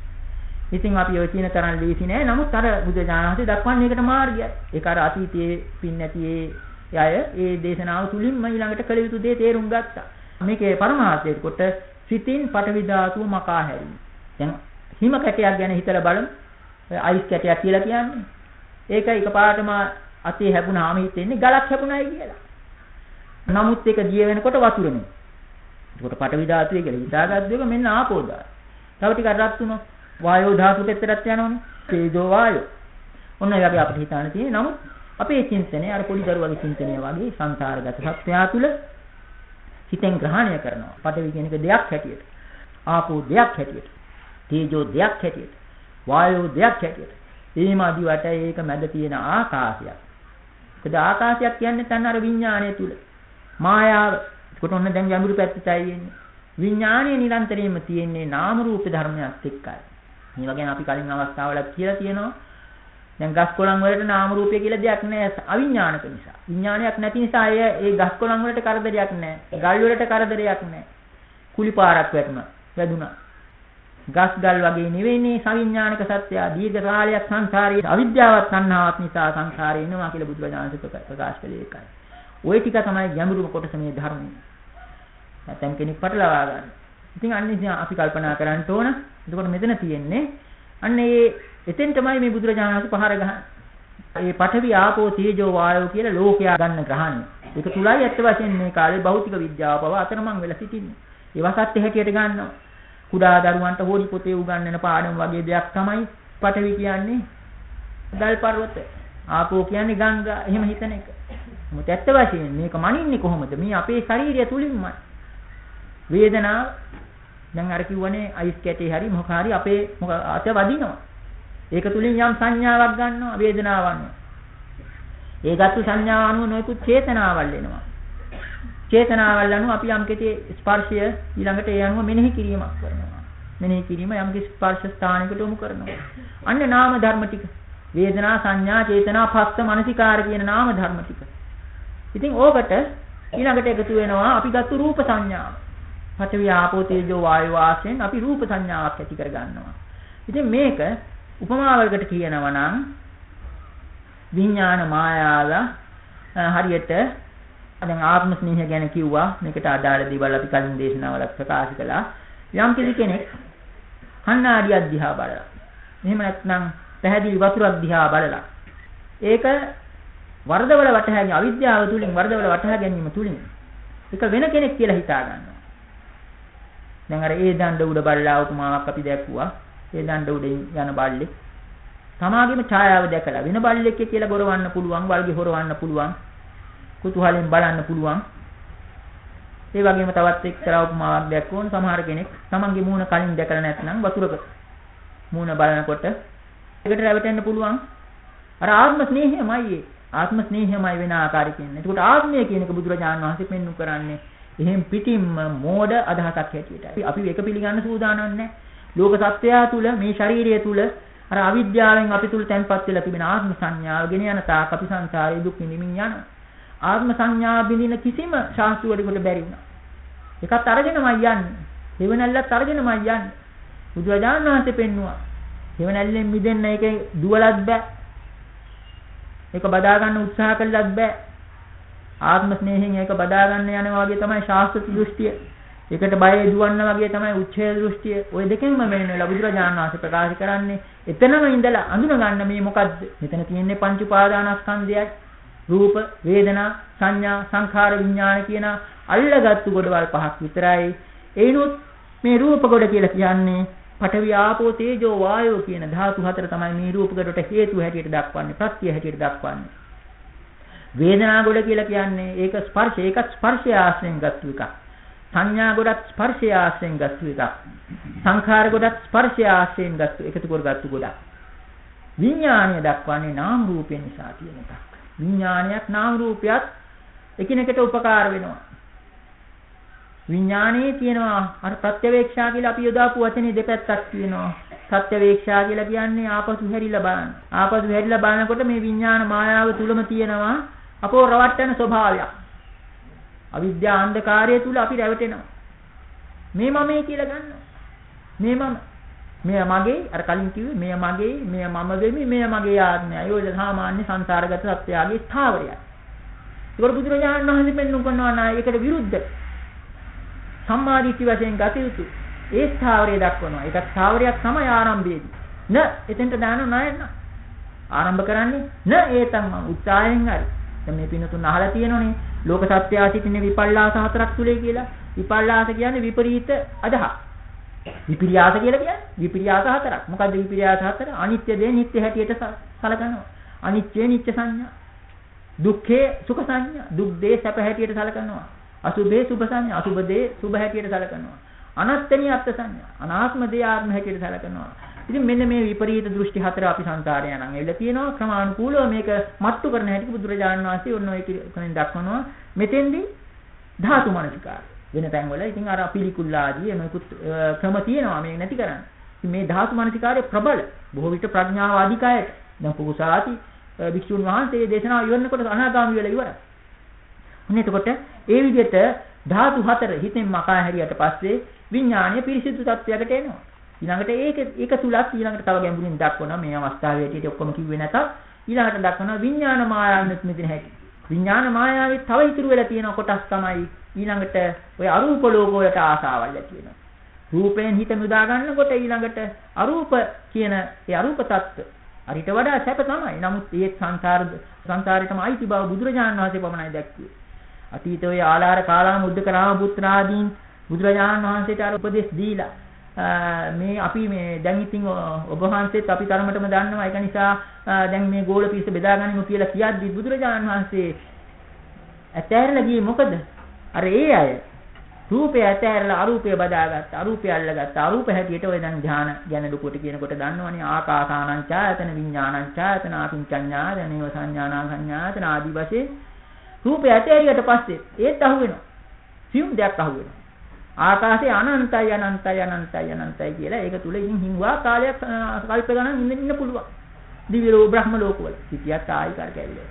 Speaker 1: ඉතින් අපි ඔය කියන තරම් ලීසි නෑ. නමුත් අර බුදු දානහසේ දක්වන්නේ ඒකට මාර්ගය. ඒක අර අතීතයේ පින් නැති ඒ අය ඒ දේශනාව තුලින්ම ඊළඟට කළ යුතු දේ තේරුම් ගත්තා. මේකේ පරමාර්ථය කොට සිතින් පටවි ධාතුව මකා හැරීම. දැන් හිම කැටයක් ගැන හිතලා බලමු. අයිස් කැටයක් කියලා කියන්නේ. ඒක එකපාරටම අතේ හැපුණාම හිතෙන්නේ ගලක් හැපුණයි කියලා. නමුත් ඒක දිය වෙනකොට වතුරනේ. ඒකට පටවි ධාතුවේ කියලා හිතාගත්තු එක මෙන්න ආපෝ ධාතුව. තව ටිකක් රත් වුණොත් වායෝ ධාතු පෙත්තරත් යනවනේ. තේජෝ වායෝ. ඔන්න ඒ වගේ අපිට හිතාන තියෙන්නේ. නමුත් අපේ චින්තනය අර පොඩි දරුවගේ චින්තනය වගේ සංසාරගත සත්‍යය තුළ හිතෙන් ග්‍රහණය කරනවා. පටවි කියන එක දෙයක් හැටියට. ආපෝ දෙයක් හැටියට. තේජෝ දෙයක් හැටියට. වායෝ දෙයක් හැටියට. එහෙම අදිවට ඒක මැද තියෙන ආකාශයක්. ඒකද ආකාශයක් කියන්නේ තන අර විඥාණය තුල. මායාව. ඒකට ඔන්න දැන් ගැඹුරු පැත්තටයි එන්නේ. විඥාණය නිරන්තරයෙන්ම තියෙන්නේ නාම රූප ධර්මයක් එක්කයි. මේවා ගැන අපි කලින් අවස්ථාවල කියලා තියෙනවා. දැන් ගස් කොළන් වලට නාම රූපය කියලා දෙයක් නැහැ අවිඥානික නිසා. විඥානයක් නැති නිසා ඒ ඒ ගස් කොළන් වලට කරදරයක් නැහැ. ගල් වලට කරදරයක් නැහැ. කුලි පාරක් වැටුණා. වැදුනා. ගස් ගල් වගේ නෙවෙයිනේ සවිඥානික සත්‍යය දීර්ඝ කාලයක් සංසාරයේ අවිද්‍යාවත් තණ්හාවත් නිසා සංසාරේ ඉනවා කියලා බුදුරජාණන් ප්‍රකාශ කළේ ඒකයි. ওই ටික තමයි ගැඹුරුම කොටස මේ ධර්මයේ. නැත්නම් කෙනෙක් පටලවා ගන්න. ඉතින් අන්න ඉතින් අපි කල්පනා කරන්න ඕන. එතකොට මෙතන තියෙන්නේ අන්න ඒ එතෙන් තමයි මේ බුදුරජාණන් වහන්සේ පහර ගහන්නේ. ඒ පඨවි ආපෝ තේජෝ වායෝ කියලා ලෝකයා ගන්න ග්‍රහණය. ඒක තුලයි ඇත්ත වශයෙන් මේ කාලේ භෞතික විද්‍යාව පව අතරමං වෙලා සිටින්නේ. ඒවා සත්‍ය හැටියට ගන්නවා. කුඩා දරුවන්ට හොරි පොතේ උගන්වන පාඩම් වගේ දෙයක් තමයි පඨවි කියන්නේ. දල් පර්වත. ආපෝ කියන්නේ ගංගා. එහෙම හිතන එක. මොකද ඇත්ත වශයෙන් මේක මනින්නේ කොහොමද? මේ අපේ ශරීරය තුලින්මයි. වේදනාව දැන් අර කිව්වනේ අයිස් කැටේ හරි මොකක් හරි අපේ මොක අත වදිනවා. ඒක තුලින් යම් සංඥාවක් ගන්නවා වේදනාවක්. ඒ ගත්තු සංඥාව අනුව නොයෙකුත් චේතනාවල් එනවා. චේතනාවල් අනුව අපි යම් කෙටි ස්පර්ශය ඊළඟට ඒ අනුව මෙනෙහි කිරීමක් කරනවා. මෙනෙහි කිරීම යම් කිසි ස්පර්ශ ස්ථානයකට යොමු කරනවා. අන්න නාම ධර්ම ටික. වේදනා සංඥා චේතනා පස්ස මනසිකාර කියන නාම ධර්ම ටික. ඉතින් ඕකට ඊළඟට එකතු වෙනවා අපි ගත්තු රූප සංඥාව. පඨවි ආපෝ තේජෝ වායු වාසයෙන් අපි රූප සංඥාවක් ඇති කර ගන්නවා. ඉතින් මේක උපමාවකට කියනවා නම් විඥාන මායාව හරියට දැන් ආත්ම ස්නේහය ගැන කිව්වා. මේකට අදාළ දේවල් අපි කලින් දේශනාවල ප්‍රකාශ කළා. යම් කෙනෙක් කණ්ණාඩියක් දිහා බලලා එහෙම නැත්නම් පැහැදිලි වතුරක් දිහා බලලා ඒක වර්ධවල වටහා ගැනීම අවිද්‍යාව තුලින් වර්ධවල වටහා ගැනීම තුලින් ඒක වෙන කෙනෙක් කියලා හිතා ගන්නවා දැන් අර ඒ දණ්ඩ උඩ බල්ලා උපමාවක් අපි දැක්කුවා ඒ දණ්ඩ උඩින් යන බල්ලේ තමාගේම ඡායාව දැකලා වෙන බල්ලෙක් කියලා ගොරවන්න පුළුවන් වල්ගේ හොරවන්න පුළුවන් කුතුහලෙන් බලන්න පුළුවන්. ඒ වගේම තවත් එක්තරා උපමාවක් දැක්වුවොත් සමහර කෙනෙක් තමන්ගේ මූණ කලින් දැකලා නැත්නම් වතුරක මූණ බලනකොට ඒකට රැවටෙන්න පුළුවන්. අර ආත්ම ස්නේහයමයි ආත්ම ස්නේහයමයි වෙන ආකාරය කියන්නේ. ඒකට ආත්මය කියන එක බුදුරජාණන් වහන්සේ පෙන්වු කරන්නේ එහෙන් පිටින්ම මෝඩ අදහසක් හැටියට. අපි ඒක පිළිගන්න සූදානම් නැහැ. ලෝක සත්‍යය තුල මේ ශරීරය තුල අර අවිද්‍යාවෙන් අපි තුල තැන්පත් වෙලා තිබෙන ආත්ම සංඥාව ගෙන යන තාක් අපි සංසාරේ දුක් විඳින්න යන ආත්ම සංඥා බිඳින කිසිම ශාස්ත්‍රවලකට බැරි වුණා. ඒකත් අරගෙනමයි යන්නේ. හේවණල්ලත් අරගෙනමයි යන්නේ. බුදුරජාණන් වහන්සේ පෙන්නවා. හේවණල්ලෙන් මිදෙන්න ඒකේ දුවලත් බෑ. ඒක බදා ගන්න උත්සාහ කළත් බෑ. ආත්ම ස්නේහයෙන් ඒක බදා ගන්න යනවා වගේ තමයි ශාස්ත්‍ර දෘෂ්ටිය. ඒකට බය දුවන්න වගේ තමයි උච්ඡේද දෘෂ්ටිය. ওই දෙකෙන්ම වෙන වෙලා බුදුරජාණන් වහන්සේ ප්‍රකාශ කරන්නේ එතනම ඉඳලා අඳුන ගන්න මේ මොකද්ද? මෙතන තියෙන්නේ පංච උපාදානස්කන්ධයයි. රූප, වේදනා, සංඥා, සංඛාර, විඥාන කියන අල්ලගත්තු ගොඩවල් පහක් විතරයි. ඒනොත් මේ රූප ගොඩ කියලා කියන්නේ පඨවි ආපෝ තේජෝ වායෝ කියන ධාතු හතර තමයි මේ රූප ගොඩට හේතු හැටියට දක්වන්නේ, ප්‍රත්‍ය හැටියට දක්වන්නේ. වේදනා ගොඩ කියලා කියන්නේ ඒක ස්පර්ශ, ඒකත් ස්පර්ශය ආශ්‍රයෙන් ගත්තු එකක්. සංඥා ගොඩක් ස්පර්ශය ආශ්‍රයෙන් ගත්තු එකක්. සංඛාර ගොඩක් ස්පර්ශය ආශ්‍රයෙන් ගත්තු එකතු කරගත්තු ගොඩක්. විඥාණය දක්වන්නේ නාම රූපේ නිසා තියෙන එකක්. විඥානයක් නාම රූපයක් එකිනෙකට උපකාර වෙනවා. විඥානයේ තියෙනවා අර ප්‍රත්‍යවේක්ෂා කියලා අපි යොදාපු වචනේ දෙපැත්තක් තියෙනවා. ප්‍රත්‍යවේක්ෂා කියලා කියන්නේ ආපසු හැරිලා බලන්න. ආපසු හැරිලා බලනකොට මේ විඥාන මායාව තුලම තියෙනවා අපෝ රවට්ටන ස්වභාවයක්. අවිද්‍යා අන්ධකාරය තුල අපි රැවටෙනවා. මේ මමයි කියලා ගන්නවා. මේ මම. මෙය මගේ අර කලින් කිව්වේ මෙය මගේ මෙය මම වෙමි මෙය මගේ ආත්මයයි. ඔය සාමාන්‍ය සංසාරගත සත්‍යයගේ ස්ථාවරයයි. ඒකට බුදුරජාණන් වහන්සේ පෙන්වු කරනවා නා ඒකට විරුද්ධ. සම්මාදිට්ඨි වශයෙන් ගත යුතු. ඒ ස්ථාවරය දක්වනවා. ඒක ස්ථාවරයක් තමයි ආරම්භයේදී. න එතෙන්ට දාන නයන්න ආරම්භ කරන්නේ න ඒතම් උත්සාහයෙන් හරි. දැන් මේ පිනතුන් අහලා තියෙනෝනේ ලෝක සත්‍යය සිටින විපල්ලාස හතරක් තුලේ කියලා විපල්ලාස කියන්නේ විපරීත අදහස් විපිරියාස කියලා කියන්නේ විපිරියාස හතරක්. මොකද්ද විපිරියාස හතර? අනිත්‍ය දේ නිට්ටය හැටියට සලකනවා. අනිත්‍ය නිට්ටය සංඥා. දුක්ඛේ සුඛ සංඥා. දුක් දේ සැප හැටියට සලකනවා. අසුභේ සුභ සංඥා. අසුභ දේ සුභ හැටියට සලකනවා. අනත්තනී අත්ථ සංඥා. අනාත්ම දේ ආත්ම හැටියට සලකනවා. ඉතින් මෙන්න මේ විපරීත දෘෂ්ටි හතර අපි සංසාරය නම් එවිලා තියෙනවා ක්‍රමානුකූලව මේක මට්ටු කරන හැටි බුදුරජාණන් වහන්සේ ඔන්න ඔය කෙනෙක් දක්වනවා මෙතෙන්දී ධාතු මනසිකාරය වෙන තැන්වල ඉතින් අර පිළිකුල් ආදී මේකුත් ක්‍රම තියෙනවා මේ නැති කරන්න. ඉතින් මේ ධාතු මනසිකාරය ප්‍රබල බොහෝ විට ප්‍රඥාව අධිකයට දැන් කුකුසාති භික්ෂුන් වහන්සේ දේශනාව ඉවරනකොට අනාගාමී වෙලා ඉවරයි. අන්න එතකොට ඒ විදිහට ධාතු හතර හිතෙන් මකා හැරියට පස්සේ විඥානීය පිරිසිදු තත්වයකට එනවා. ඊළඟට ඒක ඒක තුලත් ඊළඟට තව ගැඹුරින් දක්වනවා මේ අවස්ථාවේ ඇටියට ඔක්කොම කිව්වේ නැතත් ඊළඟට දක්වනවා විඥාන මායාවෙත් මෙතන හැටි. විඥාන මායාවේ තව ඉතුරු වෙලා තියෙන කොටස් තමයි ඊළඟට ওই අරූප ලෝක වලට ආසාවල් ඇති වෙනවා. රූපයෙන් හිත මුදා ගන්නකොට ඊළඟට අරූප කියන ඒ අරූප தত্ত্ব අරිට වඩා සැප තමයි. නමුත් ඒත් සංසාර සංසාරයටම අයිති බව බුදුරජාණන් වහන්සේ පමණයි දැක්කේ. අතීතයේ ආලාර කාලාම උද්දකරාම පුත්‍රාදීන් බුදුරජාණන් වහන්සේට අර උපදෙස් දීලා මේ අපි මේ දැන් ඉතින් ඔබ වහන්සේත් අපි තරමටම දන්නවා. ඒක නිසා දැන් මේ ගෝල පිස්ස බෙදාගනිමු කියලා කියද්දි බුදුරජාණන් වහන්සේ ඇතෑරලා ගියේ මොකද? අර ඒ අය රූපය ඇතෑරලා අරූපය බදාගත්ත අරූපය අල්ලගත්ත අරූප හැටියට ඔය දැන් ධාන ගැන ලොකුට කියනකොට දන්නවනේ. ආකාසානං ඡායතන විඥානං ඡායතන ආපින්චඤ්ඤා දනේව සංඥානා සංඥාතන ආදි වශයෙන් රූපය ඇතෑරියට පස්සේ ඒත් අහු වෙනවා සියුම් දෙයක් අහු වෙනවා ආකාශයේ අනන්තයි අනන්තයි අනන්තයි අනන්තයි කියලා ඒක තුල ඉතින් හිංවා කාලයක් කල්ප ගණන් ඉන්න ඉන්න පුළුවන් දිව්‍ය ලෝක බ්‍රහ්ම ලෝකවල සිටියත් ආයි කරකැවිලා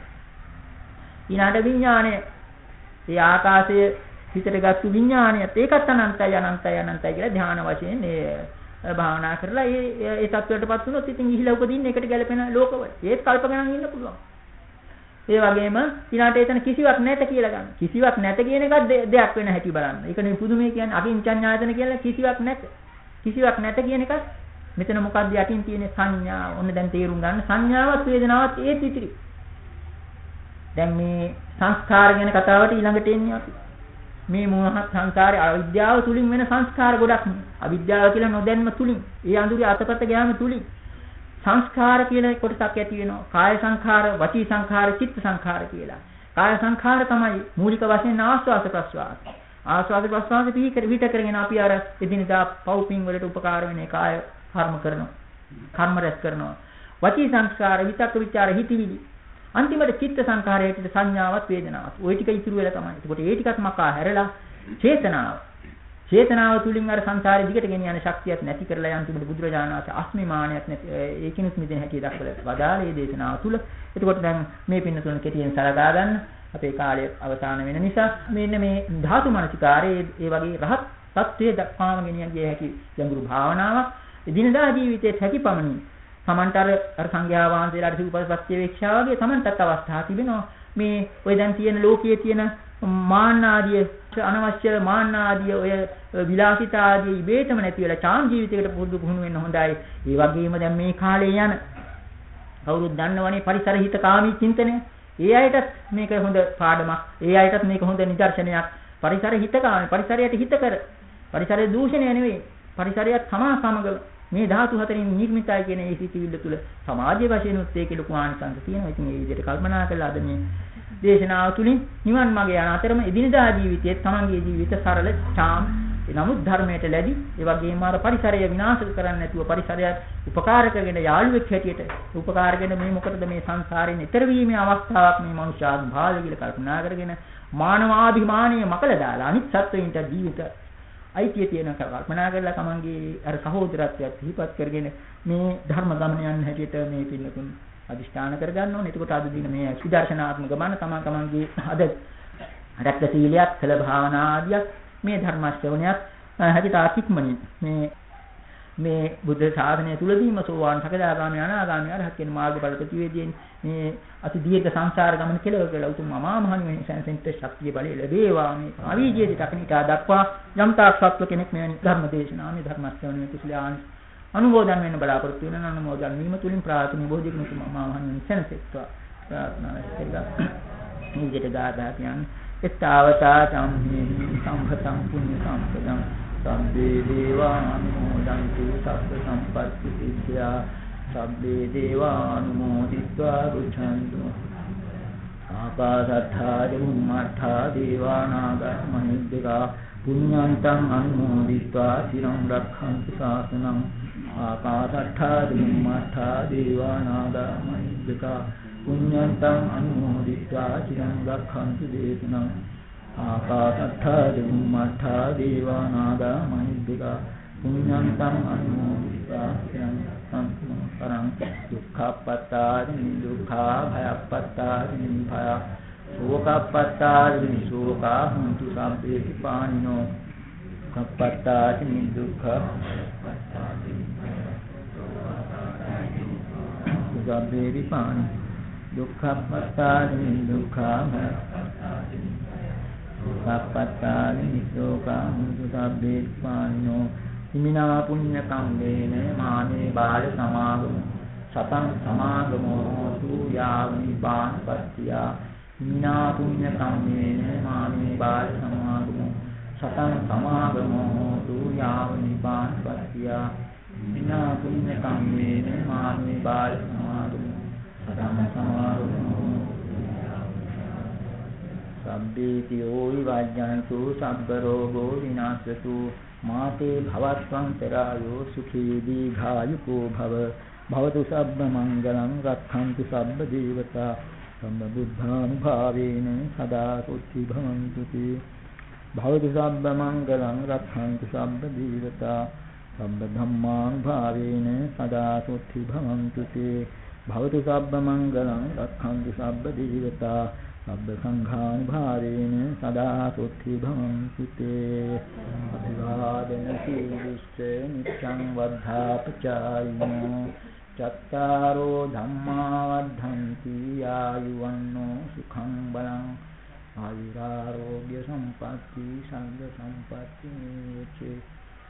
Speaker 1: ඊළාට විඥාණය ඒ ආකාශයේ හිතට ගත්තු විඥාණයත් ඒකත් අනන්තයි අනන්තයි අනන්තයි කියලා ධානා වශයෙන් ඒ භාවනා කරලා ඒ ඒ தත්වයටපත් වුණොත් ඉතින් ගිහිලා උපදින්න එකට ගැලපෙන ලෝකවල. ඒත් කල්ප ගණන් ඉන්න පුළුවන්. ඒ වගේම ඊළාට එතන කිසිවක් නැත කියලා ගන්න. කිසිවක් නැත කියන එකත් දෙයක් වෙන හැටි බලන්න. ඒක නෙවෙයි පුදුමේ කියන්නේ අකින්චඤ්ඤායතන කියලා කිසිවක් නැත. කිසිවක් නැත කියන එකත් මෙතන මොකක්ද යටින් තියෙන සංඥාව. ඔන්න දැන් තේරුම් ගන්න. සංඥාවත් වේදනාවත් ඒත් ඉතිරි. දැන් මේ සංස්කාර ගැන කතාවට ඊළඟට එන්නේ අපි. මේ මොහත් සංස්කාරේ අවිද්‍යාව තුලින් වෙන සංස්කාර ගොඩක් අවිද්‍යාව කියලා නොදැන්ම තුලින් ඒ අඳුරේ අතපත ගෑම තුලින් සංස්කාර කියලා කොටසක් ඇති වෙනවා. කාය සංඛාර, වචී සංඛාර, චිත්ත සංඛාර කියලා. කාය සංඛාර තමයි මූලික වශයෙන් ආස්වාද ප්‍රස්වාස. ආස්වාද ප්‍රස්වාස පිළිකර විට කරගෙන අපි අර එදිනදා පවුපින් වලට උපකාර වෙන කාය කර්ම කරනවා. කර්ම රැස් කරනවා. වචී සංස්කාර, විතක් විචාර, හිතවිලි. අන්තිමට චිත්ත සංඛාරයට සංඥාවක් වේදනාවක්. ওই ටික ඉතුරු වෙලා තමයි. ඒකට ඒ ටිකක් මකා හැරලා චේතනාව චේතනාව තුලින් අර සංසාරේ දිගට ගෙන යන ශක්තියක් නැති කරලා අන්තිමට බුදුරජාණන් වහන්සේ අස්මිමානයක් නැති ඒකිනුත් මිදෙන හැටි දක්වලා වදාළේ දේශනාව තුල. එතකොට දැන් මේ පින්න තුන කෙටියෙන් සලකා ගන්න. අපේ කාලය අවසන් වෙන නිසා මෙන්න මේ ධාතු මනසිකාරයේ ඒ වගේ රහත් තත්ත්වයේ දක්වාම ගෙනියන් ගිය හැකි ගැඹුරු භාවනාවක්. එදිනදා ජීවිතයේ හැකි පමණින් Tamanට අර අර සංඝයා වහන්සේලාට සිව්පස්පත්‍ය වේක්ෂා වගේ Tamanටත් අවස්ථා තිබෙනවා මේ ඔය දැන් තියෙන ලෝකයේ තියෙන මාන්න ආදිය අනවශ්‍ය මාන්න ආදිය ඔය විලාසිතා ආදිය ඉබේටම නැති වෙලා චාම් ජීවිතයකට පුරුදු පුහුණු වෙන්න හොඳයි. ඒ වගේම දැන් මේ කාලේ යන කවුරුත් දන්නවනේ පරිසර හිතකාමී චින්තනය. ඒ අයටත් මේක හොඳ පාඩමක්. ඒ අයටත් මේක හොඳ නිදර්ශනයක්. පරිසර හිතකාමී පරිසරයට හිතකර පරිසරයේ දූෂණය නෙවෙයි. පරිසරයත් සමා සමග මේ ධාතු හතරින් නිර්මිතයි කියන ඒ සිතිවිල්ල තුළ සමාජයේ වශයෙන් උත් ඒකේ ලොකු ආනිසංස තියෙනවා. ඉතින් ඒ විදිහට කල්පනා කළා අද මේ දේශනාව තුළින් නිවන් මාර්ගය යන අතරම එදිනදා ජීවිතයේ තමන්ගේ ජීවිත සරල ඡාම්. නමුත් ධර්මයට ලැබි ඒ වගේම අර පරිසරය විනාශ කරන්නේ නැතුව පරිසරයත් උපකාර කරගෙන යාළුවෙක් හැටියට උපකාර කරගෙන මේ මොකටද මේ සංසාරයෙන් ඈතර වීමේ අවස්ථාවක් මේ මනුෂ්‍යාත් භාවය කියලා කල්පනා කරගෙන මානවාභිමානීය මකල දාලා අනිත් සත්වයින්ට ජීවිත අයිතිය තියෙන කල්පනා කරලා තමන්ගේ අර සහෝදරත්වයක් සිහිපත් කරගෙන මේ ධර්ම ගමන යන හැටියට මේ පින්නතුන් අදිෂ්ඨාන කරගන්න ඕනේ. එතකොට අද දින මේ සුදර්ශනාත්මක ගමන තමන් තමන්ගේ අද රැක්ක සීලයක්, කළ භාවනා ආදියක් මේ ධර්ම ශ්‍රවණයක් හැටියට ආතික්මනින් මේ මේ බුද්ධ ශාසනය තුලදීම සෝවාන් සකදාගාමී අනාගාමී අරහත් කියන මාර්ගඵල ප්‍රතිවේදයෙන් මේ අති දීර්ඝ සංසාර ගමන කෙලවර කියලා උතුම් අමා මහ නිවන සැනසෙන්න ශක්තිය බලය ලැබේවා මේ අවීජයේ දක්නිකා දක්වා යම් තාක් සත්ව කෙනෙක් මේ ධර්ම දේශනා මේ ධර්ම ශ්‍රවණය කුසලයන් අනුමෝදන් වෙන්න බලාපොරොත්තු වෙන අනුමෝදන් වීම තුලින් ප්‍රාර්ථනා බෝධික මා මහණෙනි සෙනසෙත්වා. ප්‍රාර්ථනා කරලා නිජට ගාථා කියන්නේ එත්තාවතා සම්හි සම්පතං පුඤ්ඤ සම්පතං සබ්බේ දේවා අනුමෝදන්තු සබ්බ සම්පත්ති සිද්ධා සබ්බේ දේවා අනුමෝදිत्वा රුචන්තු ආපාදත්තා දුම්මත්තා දේවානාගා මහිද්దికා පුඤ්ඤන්තං අනුමෝදිत्वा සිරං රක්ඛන්තු ශාසනං ආකාසට්ඨා දිම්මාඨා දේවානාගා මහිද්දකා පුඤ්ඤන්තං අනුමෝදිत्वा චිරං රක්ඛන්තු දේශනං ආකාසට්ඨා දිම්මාඨා දේවානාගා මහිද්දකා පුඤ්ඤන්තං අනුමෝදිत्वा චිරං රක්ඛන්තු පරං දුක්ඛප්පත්තානි දුක්ඛා භයප්පත්තානි භයා සෝකප්පත්තානි සෝකා හුන්තු සම්පේ පාණිනෝ කප්පත්තානි දුක්ඛ සබ්බේ විපානි දුක්ඛපත්තානි දුක්ඛා භයපත්තානි සප්පත්තානි නිසෝකං සුතබ්බේත්පානෝ හිමිනා පුඤ්ඤ කම්මේන මානේ බාල සමාගමු. සතං සමාගමෝ තු යාව නිපාන පත්‍තිය. හිමිනා පුඤ්ඤ කම්මේන මානේ බාල සමාගමු. සතං සමාගමෝ තු යාව නිපාන පත්‍තිය. හිමිනා පුඤ්ඤ කම්මේන මානේ බාල සමාගමු සතං සමාගමෝ සබ්බේතියෝ විවජ්ජන්තු සබ්බ රෝගෝ විනාශතු මාතේ භවත්වන්තරායෝ සුඛී දීඝායුකෝ භව. භවතු සබ්බ මංගලං රක්ඛන්තු සබ්බ දේවතා. සම්බ බුද්ධානුභාවේන සදා කුච්චි භවන්තු තේ භවතු සබ්බ මංගලං රක්ඛන්තු සබ්බ දේවතා. සම්බ ධම්මානුභාවේන සදා කුච්චි භවන්තු තේ. භවතු සබ්බ මංගලං රක්ඛන්තු සබ්බ දේවතා සබ්බ සංඝානුභාවේන සදා සොත්ති භවන්තු තේ. අභිවාදන සීලිස්ස නිච්ඡං වද්ධාපචායිනෝ. චත්තාරෝ ධම්මා වද්ධන්ති ආයුවන්නෝ සුඛං බලං. ආයුරාෝග්‍ය සම්පatti සංඝ සම්පatti නිච්චේ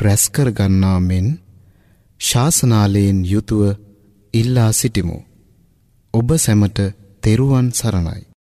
Speaker 2: රැස් කර ගන්නා මෙන් ශාසනාලයෙන් යුතුව ඉල්ලා සිටිමු. ඔබ සැමට තෙරුවන් සරණයි